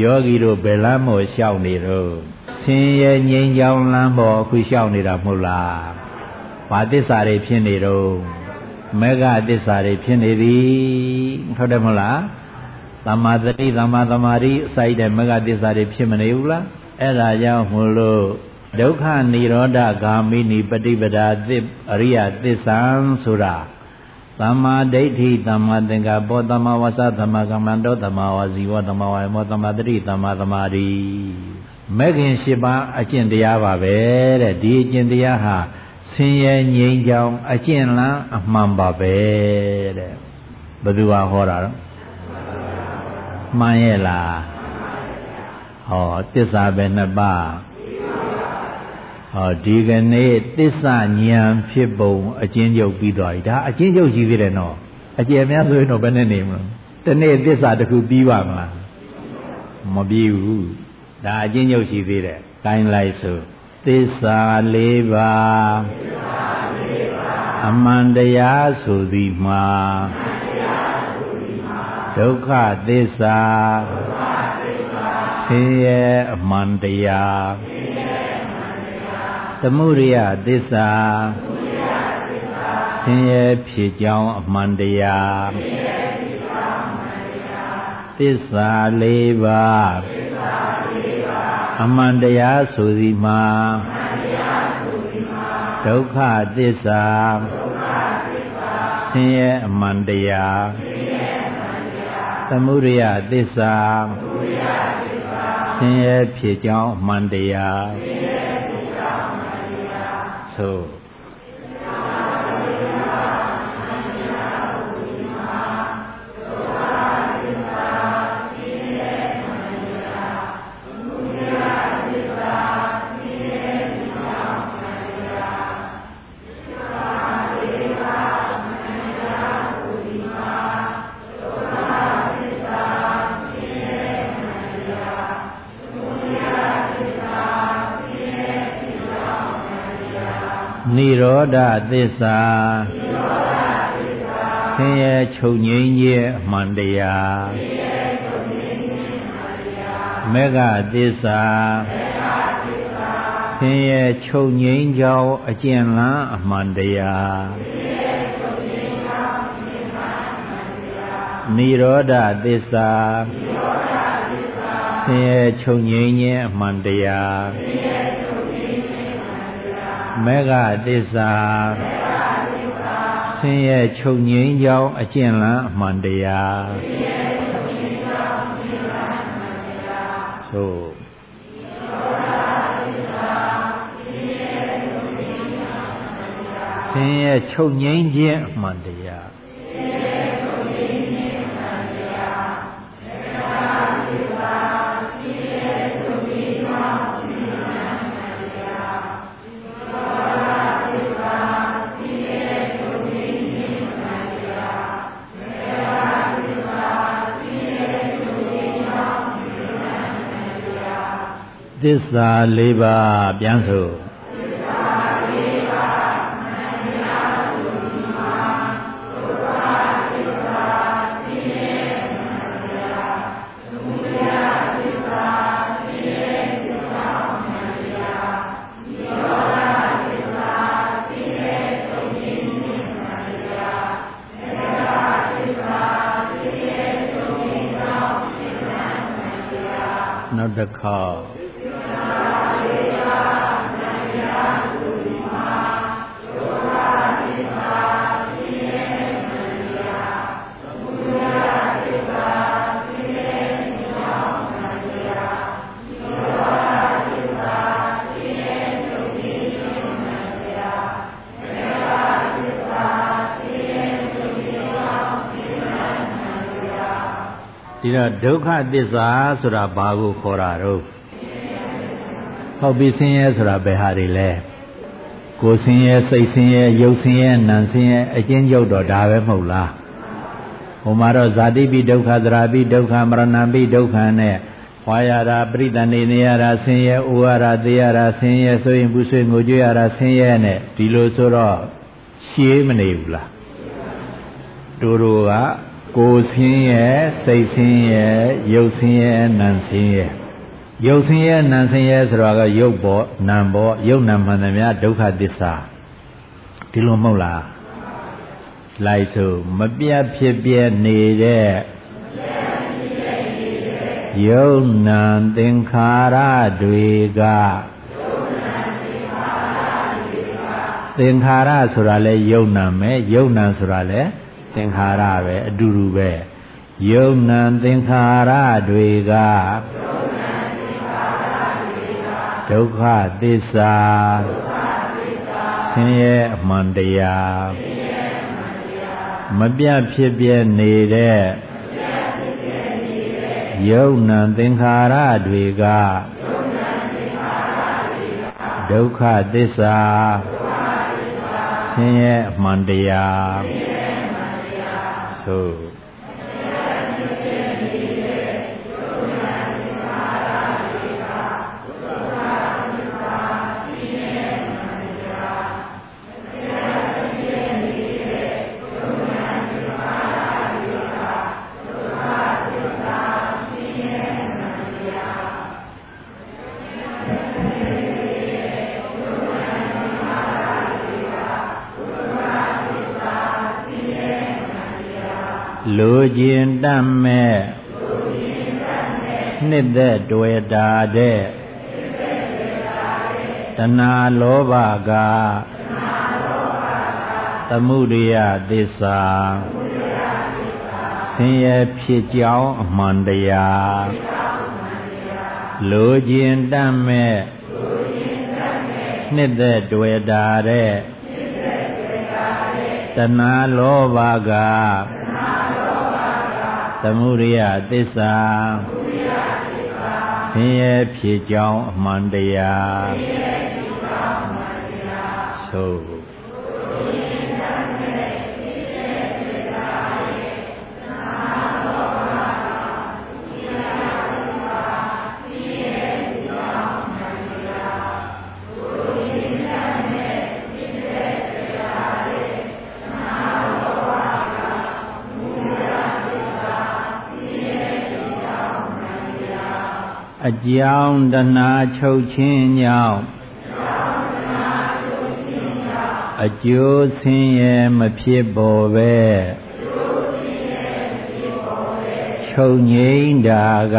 ယောဂီတို့ဘယ်လမ်းမို့လျှောက်နေတော့ဆင်းရဲငြိမ်းချောင်းလမ်းပေါ်အခုလျှောက်နေတာမဟုတ်လားဘာသစ္စာတွေဖြစ်နေတော့မေဃသစ္စာတွေဖြစ်နေသည်ဟုတ်တယ်မဟုတ်လားသမ္မာသတိသမ္မာသမာဓိအစိုက်တဲ့မေဃသစ္စာတွေဖြစ်မနေဘူးလားအဲ့ဒါကြောင့်မို့လို့ဒုက္ခនិရောဓဂာမိနိပฏิပဒါသစ်အရိယသစ္ဆံဆိုတာ သမ္မာဒိဋ္ဌိသမ္မာသင်္ကပ္ပောသမ္မာဝါစာသမ္မာကမ္မန္တောသမ္မာဝါစီဝသမ္မာဝါယမောသမ္မာတတိသမ္မာသမာဓိမဲ့ခင်၈ပါးအကျင့်တရားပါပဲတဲ့ဒီအကျင့်တရားဟာဆင်းရဲငြိမ်းချောင်းအကျင့်လန်းအမှန်ပါပဲတဲ့ဘယ်သူကဟောတာတော့မှန်ရဲ့လားဟောတစ္ဆာပဲနှစ်ပါး ဟောဒီကနေ့တစ္ဆာဉာဏ်ဖြစ်ပုံအချင်းချုပ်ပြီးသွားပြီဒါအချင်းချုပ်ရှိသေးတယ်နော်အကျယ်များဆိုရင်တော့ဘယ်နဲ့နေမလို့တနေ့တစ္ဆာတစ်ခုပြီးပါမလားမပြီးဘူးဒါအချင်းချုပ်ရှိသေးတယ်ကိုင်းလိုက်ဆိုသစ္စာ၄ပါးအမှန်တရားဆိုသည်မှာဒုက္ခသစ္စာဆင်းရဲအမှန်တရား သမုဒိယသစ္စာဆင်းရဲဖြစ်ကြောင်းအမှန်တရားသစ္စာ၄ပါးအမှန်တရားဆိုသည်မှာဒုက္ခသစ္စာဆင်းရဲအမှန်တရားသမုဒိယသစ္စာဆင်းရဲဖြစ်ကြောင်းအမှန်တရား သို့ နိရောဓသစ္စာဆင်းရဲချုပ်ငြိမ်းခြင်းအမှန်တရားမေဃသစ္စာဆင်းရဲချုပ်ငြိမ်းကြောင်းအကျဉ်းလန်းအမှန်တရားနိရောဓသစ္စာဆင်းရဲချုပ်ငြိမ်းခြင်းအမှန်တရား မေဃသစ္စာဆင်းရဲချုပ်ငြိမ်းကြောင်းအကျင့်လန်းအမှန်တရားသို့ဆင်းရဲချုပ်ငြိမ်းခြင်းအမှန်တရားဆင်းရဲချုပ်ငြိမ်းခြင်းအမှန်တရား စ္စာ၄ပါးပြန်ဆိုနောက်တစ်ခေါ ဒီတော့ဒုက္ခသစ္စာဆိုတာဘာကိုခေါ်တာတော့ဟုတ်ပြီဆင်းရဲဆိုတာဘယ်ဟာတွေလဲကိုယ်ဆင်းရဲစိတ်ဆင်းရဲရုပ်ဆင်းရဲနာမ်ဆင်းရဲအကျဉ်းချုပ်တော့ဒါပဲမဟုတ်လားဟိုမှာတော့ဇာတိပိဒုက္ခသရာပိဒုက္ခမရဏပိဒုက္ခနဲ့ဝါရတာပရိတန်နေနေရတာဆင်းရဲအိုရတာသေရတာဆင်းရဲဆိုရင်ဘူးဆွေငိုကြွရတာဆင်းရဲနဲ့ဒီလိုဆိုတော့ရှည်မနေဘူးလားတူတူက ကိုယ်ဆင်းရဲစိတ်ဆင်းရဲရုပ်ဆင်းရဲနာမ်ဆင်းရဲရုပ်ဆင်းရဲနာမ်ဆင်းရဲဆိုတာကရုပ်ပေါ်နာမ်ပေါ်ရုပ်နာမ်မှန်သမျှဒုက္ခသစ္စာဒီလိုမဟုတ်လားလိုက်ဆိုမပြတ်ဖြစ်ပြနေတဲ့ယုံနာသင်္ခါရတွေကသင်္ခါရဆိုတာလဲယုံနာမယ်ယုံနာဆိုတာလဲသ င်္ခါရပဲအတူတူပဲယုံနာသင်္ခါရတွေကဒုက္ခသစ္စာဆင်းရဲအမှန်တရားမပြတ်ဖြစ်ပြနေတဲ့ယုံနာသင်္ခါရတွေကဒုက္ခသစ္စာဆင်းရဲအမှန်တရား သို့ လိုခြင်းတတ်မဲ့နှစ်သက်တွေ့တာတဲ့တဏှာလောဘကသမုဒိယသစ္စာဆင်းရဲဖြစ်ကြောင်းအမှန်တရားလိုခြင်းတတ်မဲ့နှစ်သက်တွေ့တာတဲ့တဏှာလောဘက သမုဒိယသစ္စာဆင်းရဲဖြစ်ကြောင်းအမှန်တရားသို့ အကြောင်းတဏှာချုပ်ခြင်းကြောင့်အကျိုးဆင်းရဲမဖြစ်ပေါ်ပဲချုပ်ငိမ့်တာက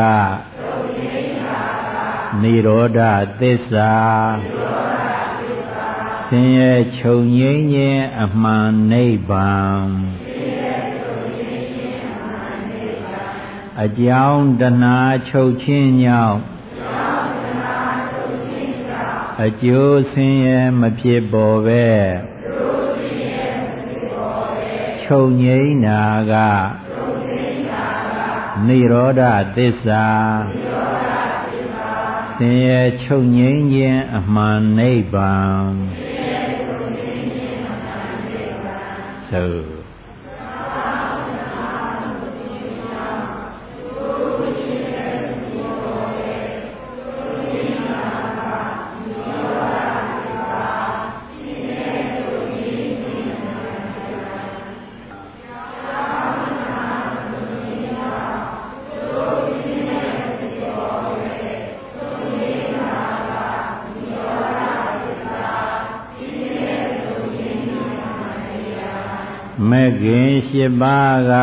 နိရောဓသစ္စာဆင်းရဲချုပ်ငိမ့်ခြင်းအမှန်နိဗ္ဗာန် အကြောင်းတဏှာချုပ်ခြင်းကြောင့်အကျိုးဆင်းရဲမဖြစ်ပေါ်ပဲချုပ်ငိမ့်နာကနိရောဓသစ္စာဆင်းရဲချုပ်ငိမ့်ခြင်းအမှန်နိဗ္ဗာန်သို့ 7ပါးက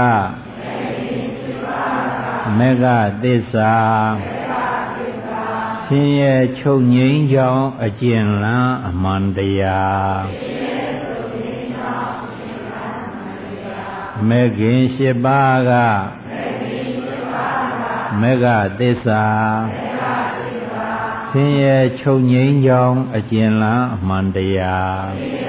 မေဃသစ္စာဆင်းရဲချုပ်ငြိမ်းကြောင်းအကျဉ်းလန်းအမှန်တရားမေခင်7ပါးကမေဃသစ္စာဆင်းရဲချုပ်ငြိမ်းကြောင်းအကျဉ်းလန်းအမှန်တရား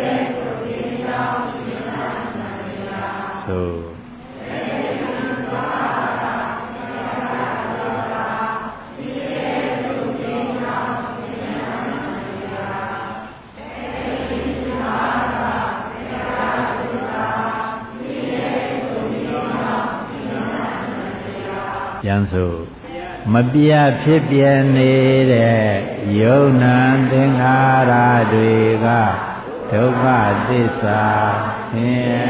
ပြန်စို့မပြဖြစ်ပြနေတဲ့ယုံနာသင်္ခါရတွေကဒုက္ခသစ္စာသင်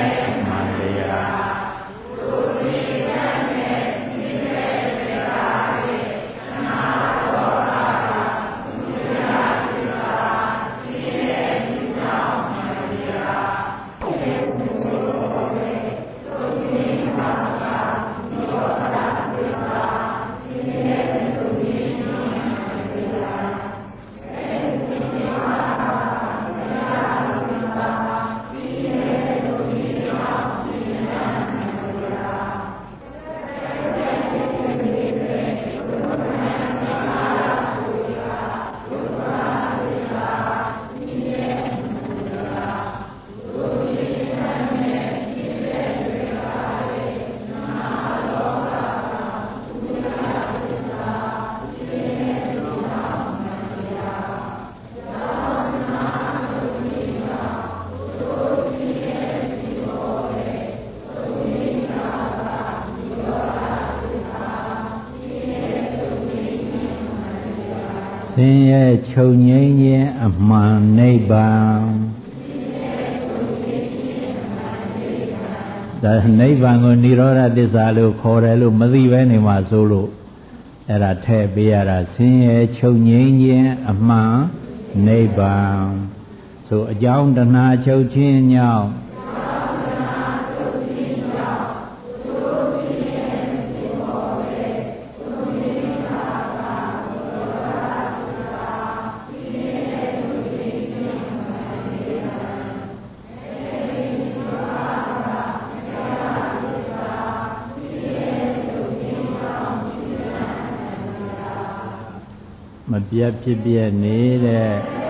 ချုပ်ငြိမ်းခြင်းအမှန်နိဗ္ဗာန်ဒါနိဗ္ဗာန်ကိုនិရောဓသစ္စာလို့ခေါ်တယ်လို့မသိဘဲနေမှာဆိုလို့အဲ့ဒါထည့်ပေးရတာဆင်းရဲချုပ်ငြိမ်းခြင်းအမှန်နိဗ္ဗာန်ဆိုအကြောင်းတဏှာချုပ်ခြင်းကြောင့် ပြက်ဖြစ်ပြက်နေတဲ့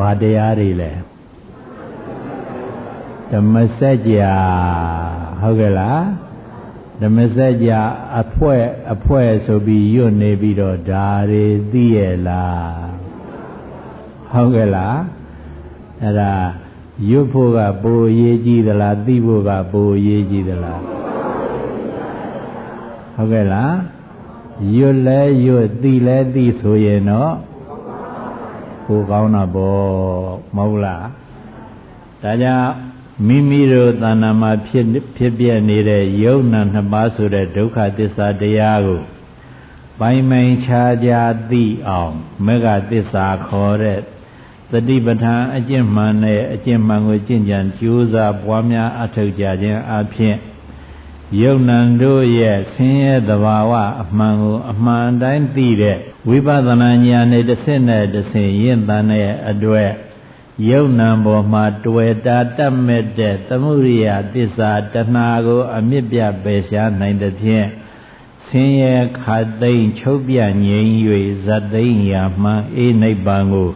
ဘာတရားတွေလဲဓမ္မစကြာဟုတ်ကဲ့လားဓမ္မစကြာအဖွဲအဖွဲဆိုပြီးရွတ်နေပြီးတော့ဒါတွေသိရဲ့လားဟုတ်ကဲ့လားအဲ့ဒါရွတ်ဖို့ကပိုအရေးကြီးသလားသိဖို့ကပိုအရေးကြီးသလားဟုတ်ကဲ့လားရွတ်လဲရွတ်သိလဲသိဆိုရင်တော့ ပိုကောင်းတာပေါ့မဟုတ်လားဒါကြောင့်မိမိတို့တဏ္ဍာမှာဖြစ်ဖြစ်ပြနေတဲ့ယုံနာနှစ်ပါးဆိုတဲ့ဒုက္ခသစ္စာတရားကိုပိုင်ပိုင်ခြားခြားသိအောင်မေဃသစ္စာခေါ်တဲ့တတိပဋ္ဌာန်အကျင့်မှန်နဲ့အကျင့်မှန်ကိုကျင့်ကြံကြိုးစားပွားများအထောက်ကြခြင်းအပြင်ယုံနံတို့ရဲ့ဆင်းရဲသဘာဝအမှန်ကိုအမှန်တိုင်းသိတဲ့ ဝိပဿနာဉာဏ်နဲ့တစ်ဆင့်နဲ့တစ်ဆင့်ရင့်တန်တဲ့အတွက်ယုံနံပေါ်မှာတွေ့တာတတ်မဲ့တဲ့သမှုရိယသစ္စာတဏှာကို အမြင့်ပြပယ်ရှားနိုင်တဲ့ဖြင့်ဆင်းရဲခတ်သိမ်းချုပ်ပြငြိမ်း၍ဇတ်သိမ်းရာမှအေးနိဗ္ဗာန်ကို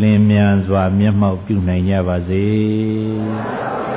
လင်းမြန်စွာ မျက်မှောက်ပြုနိုင်ကြပါစေ။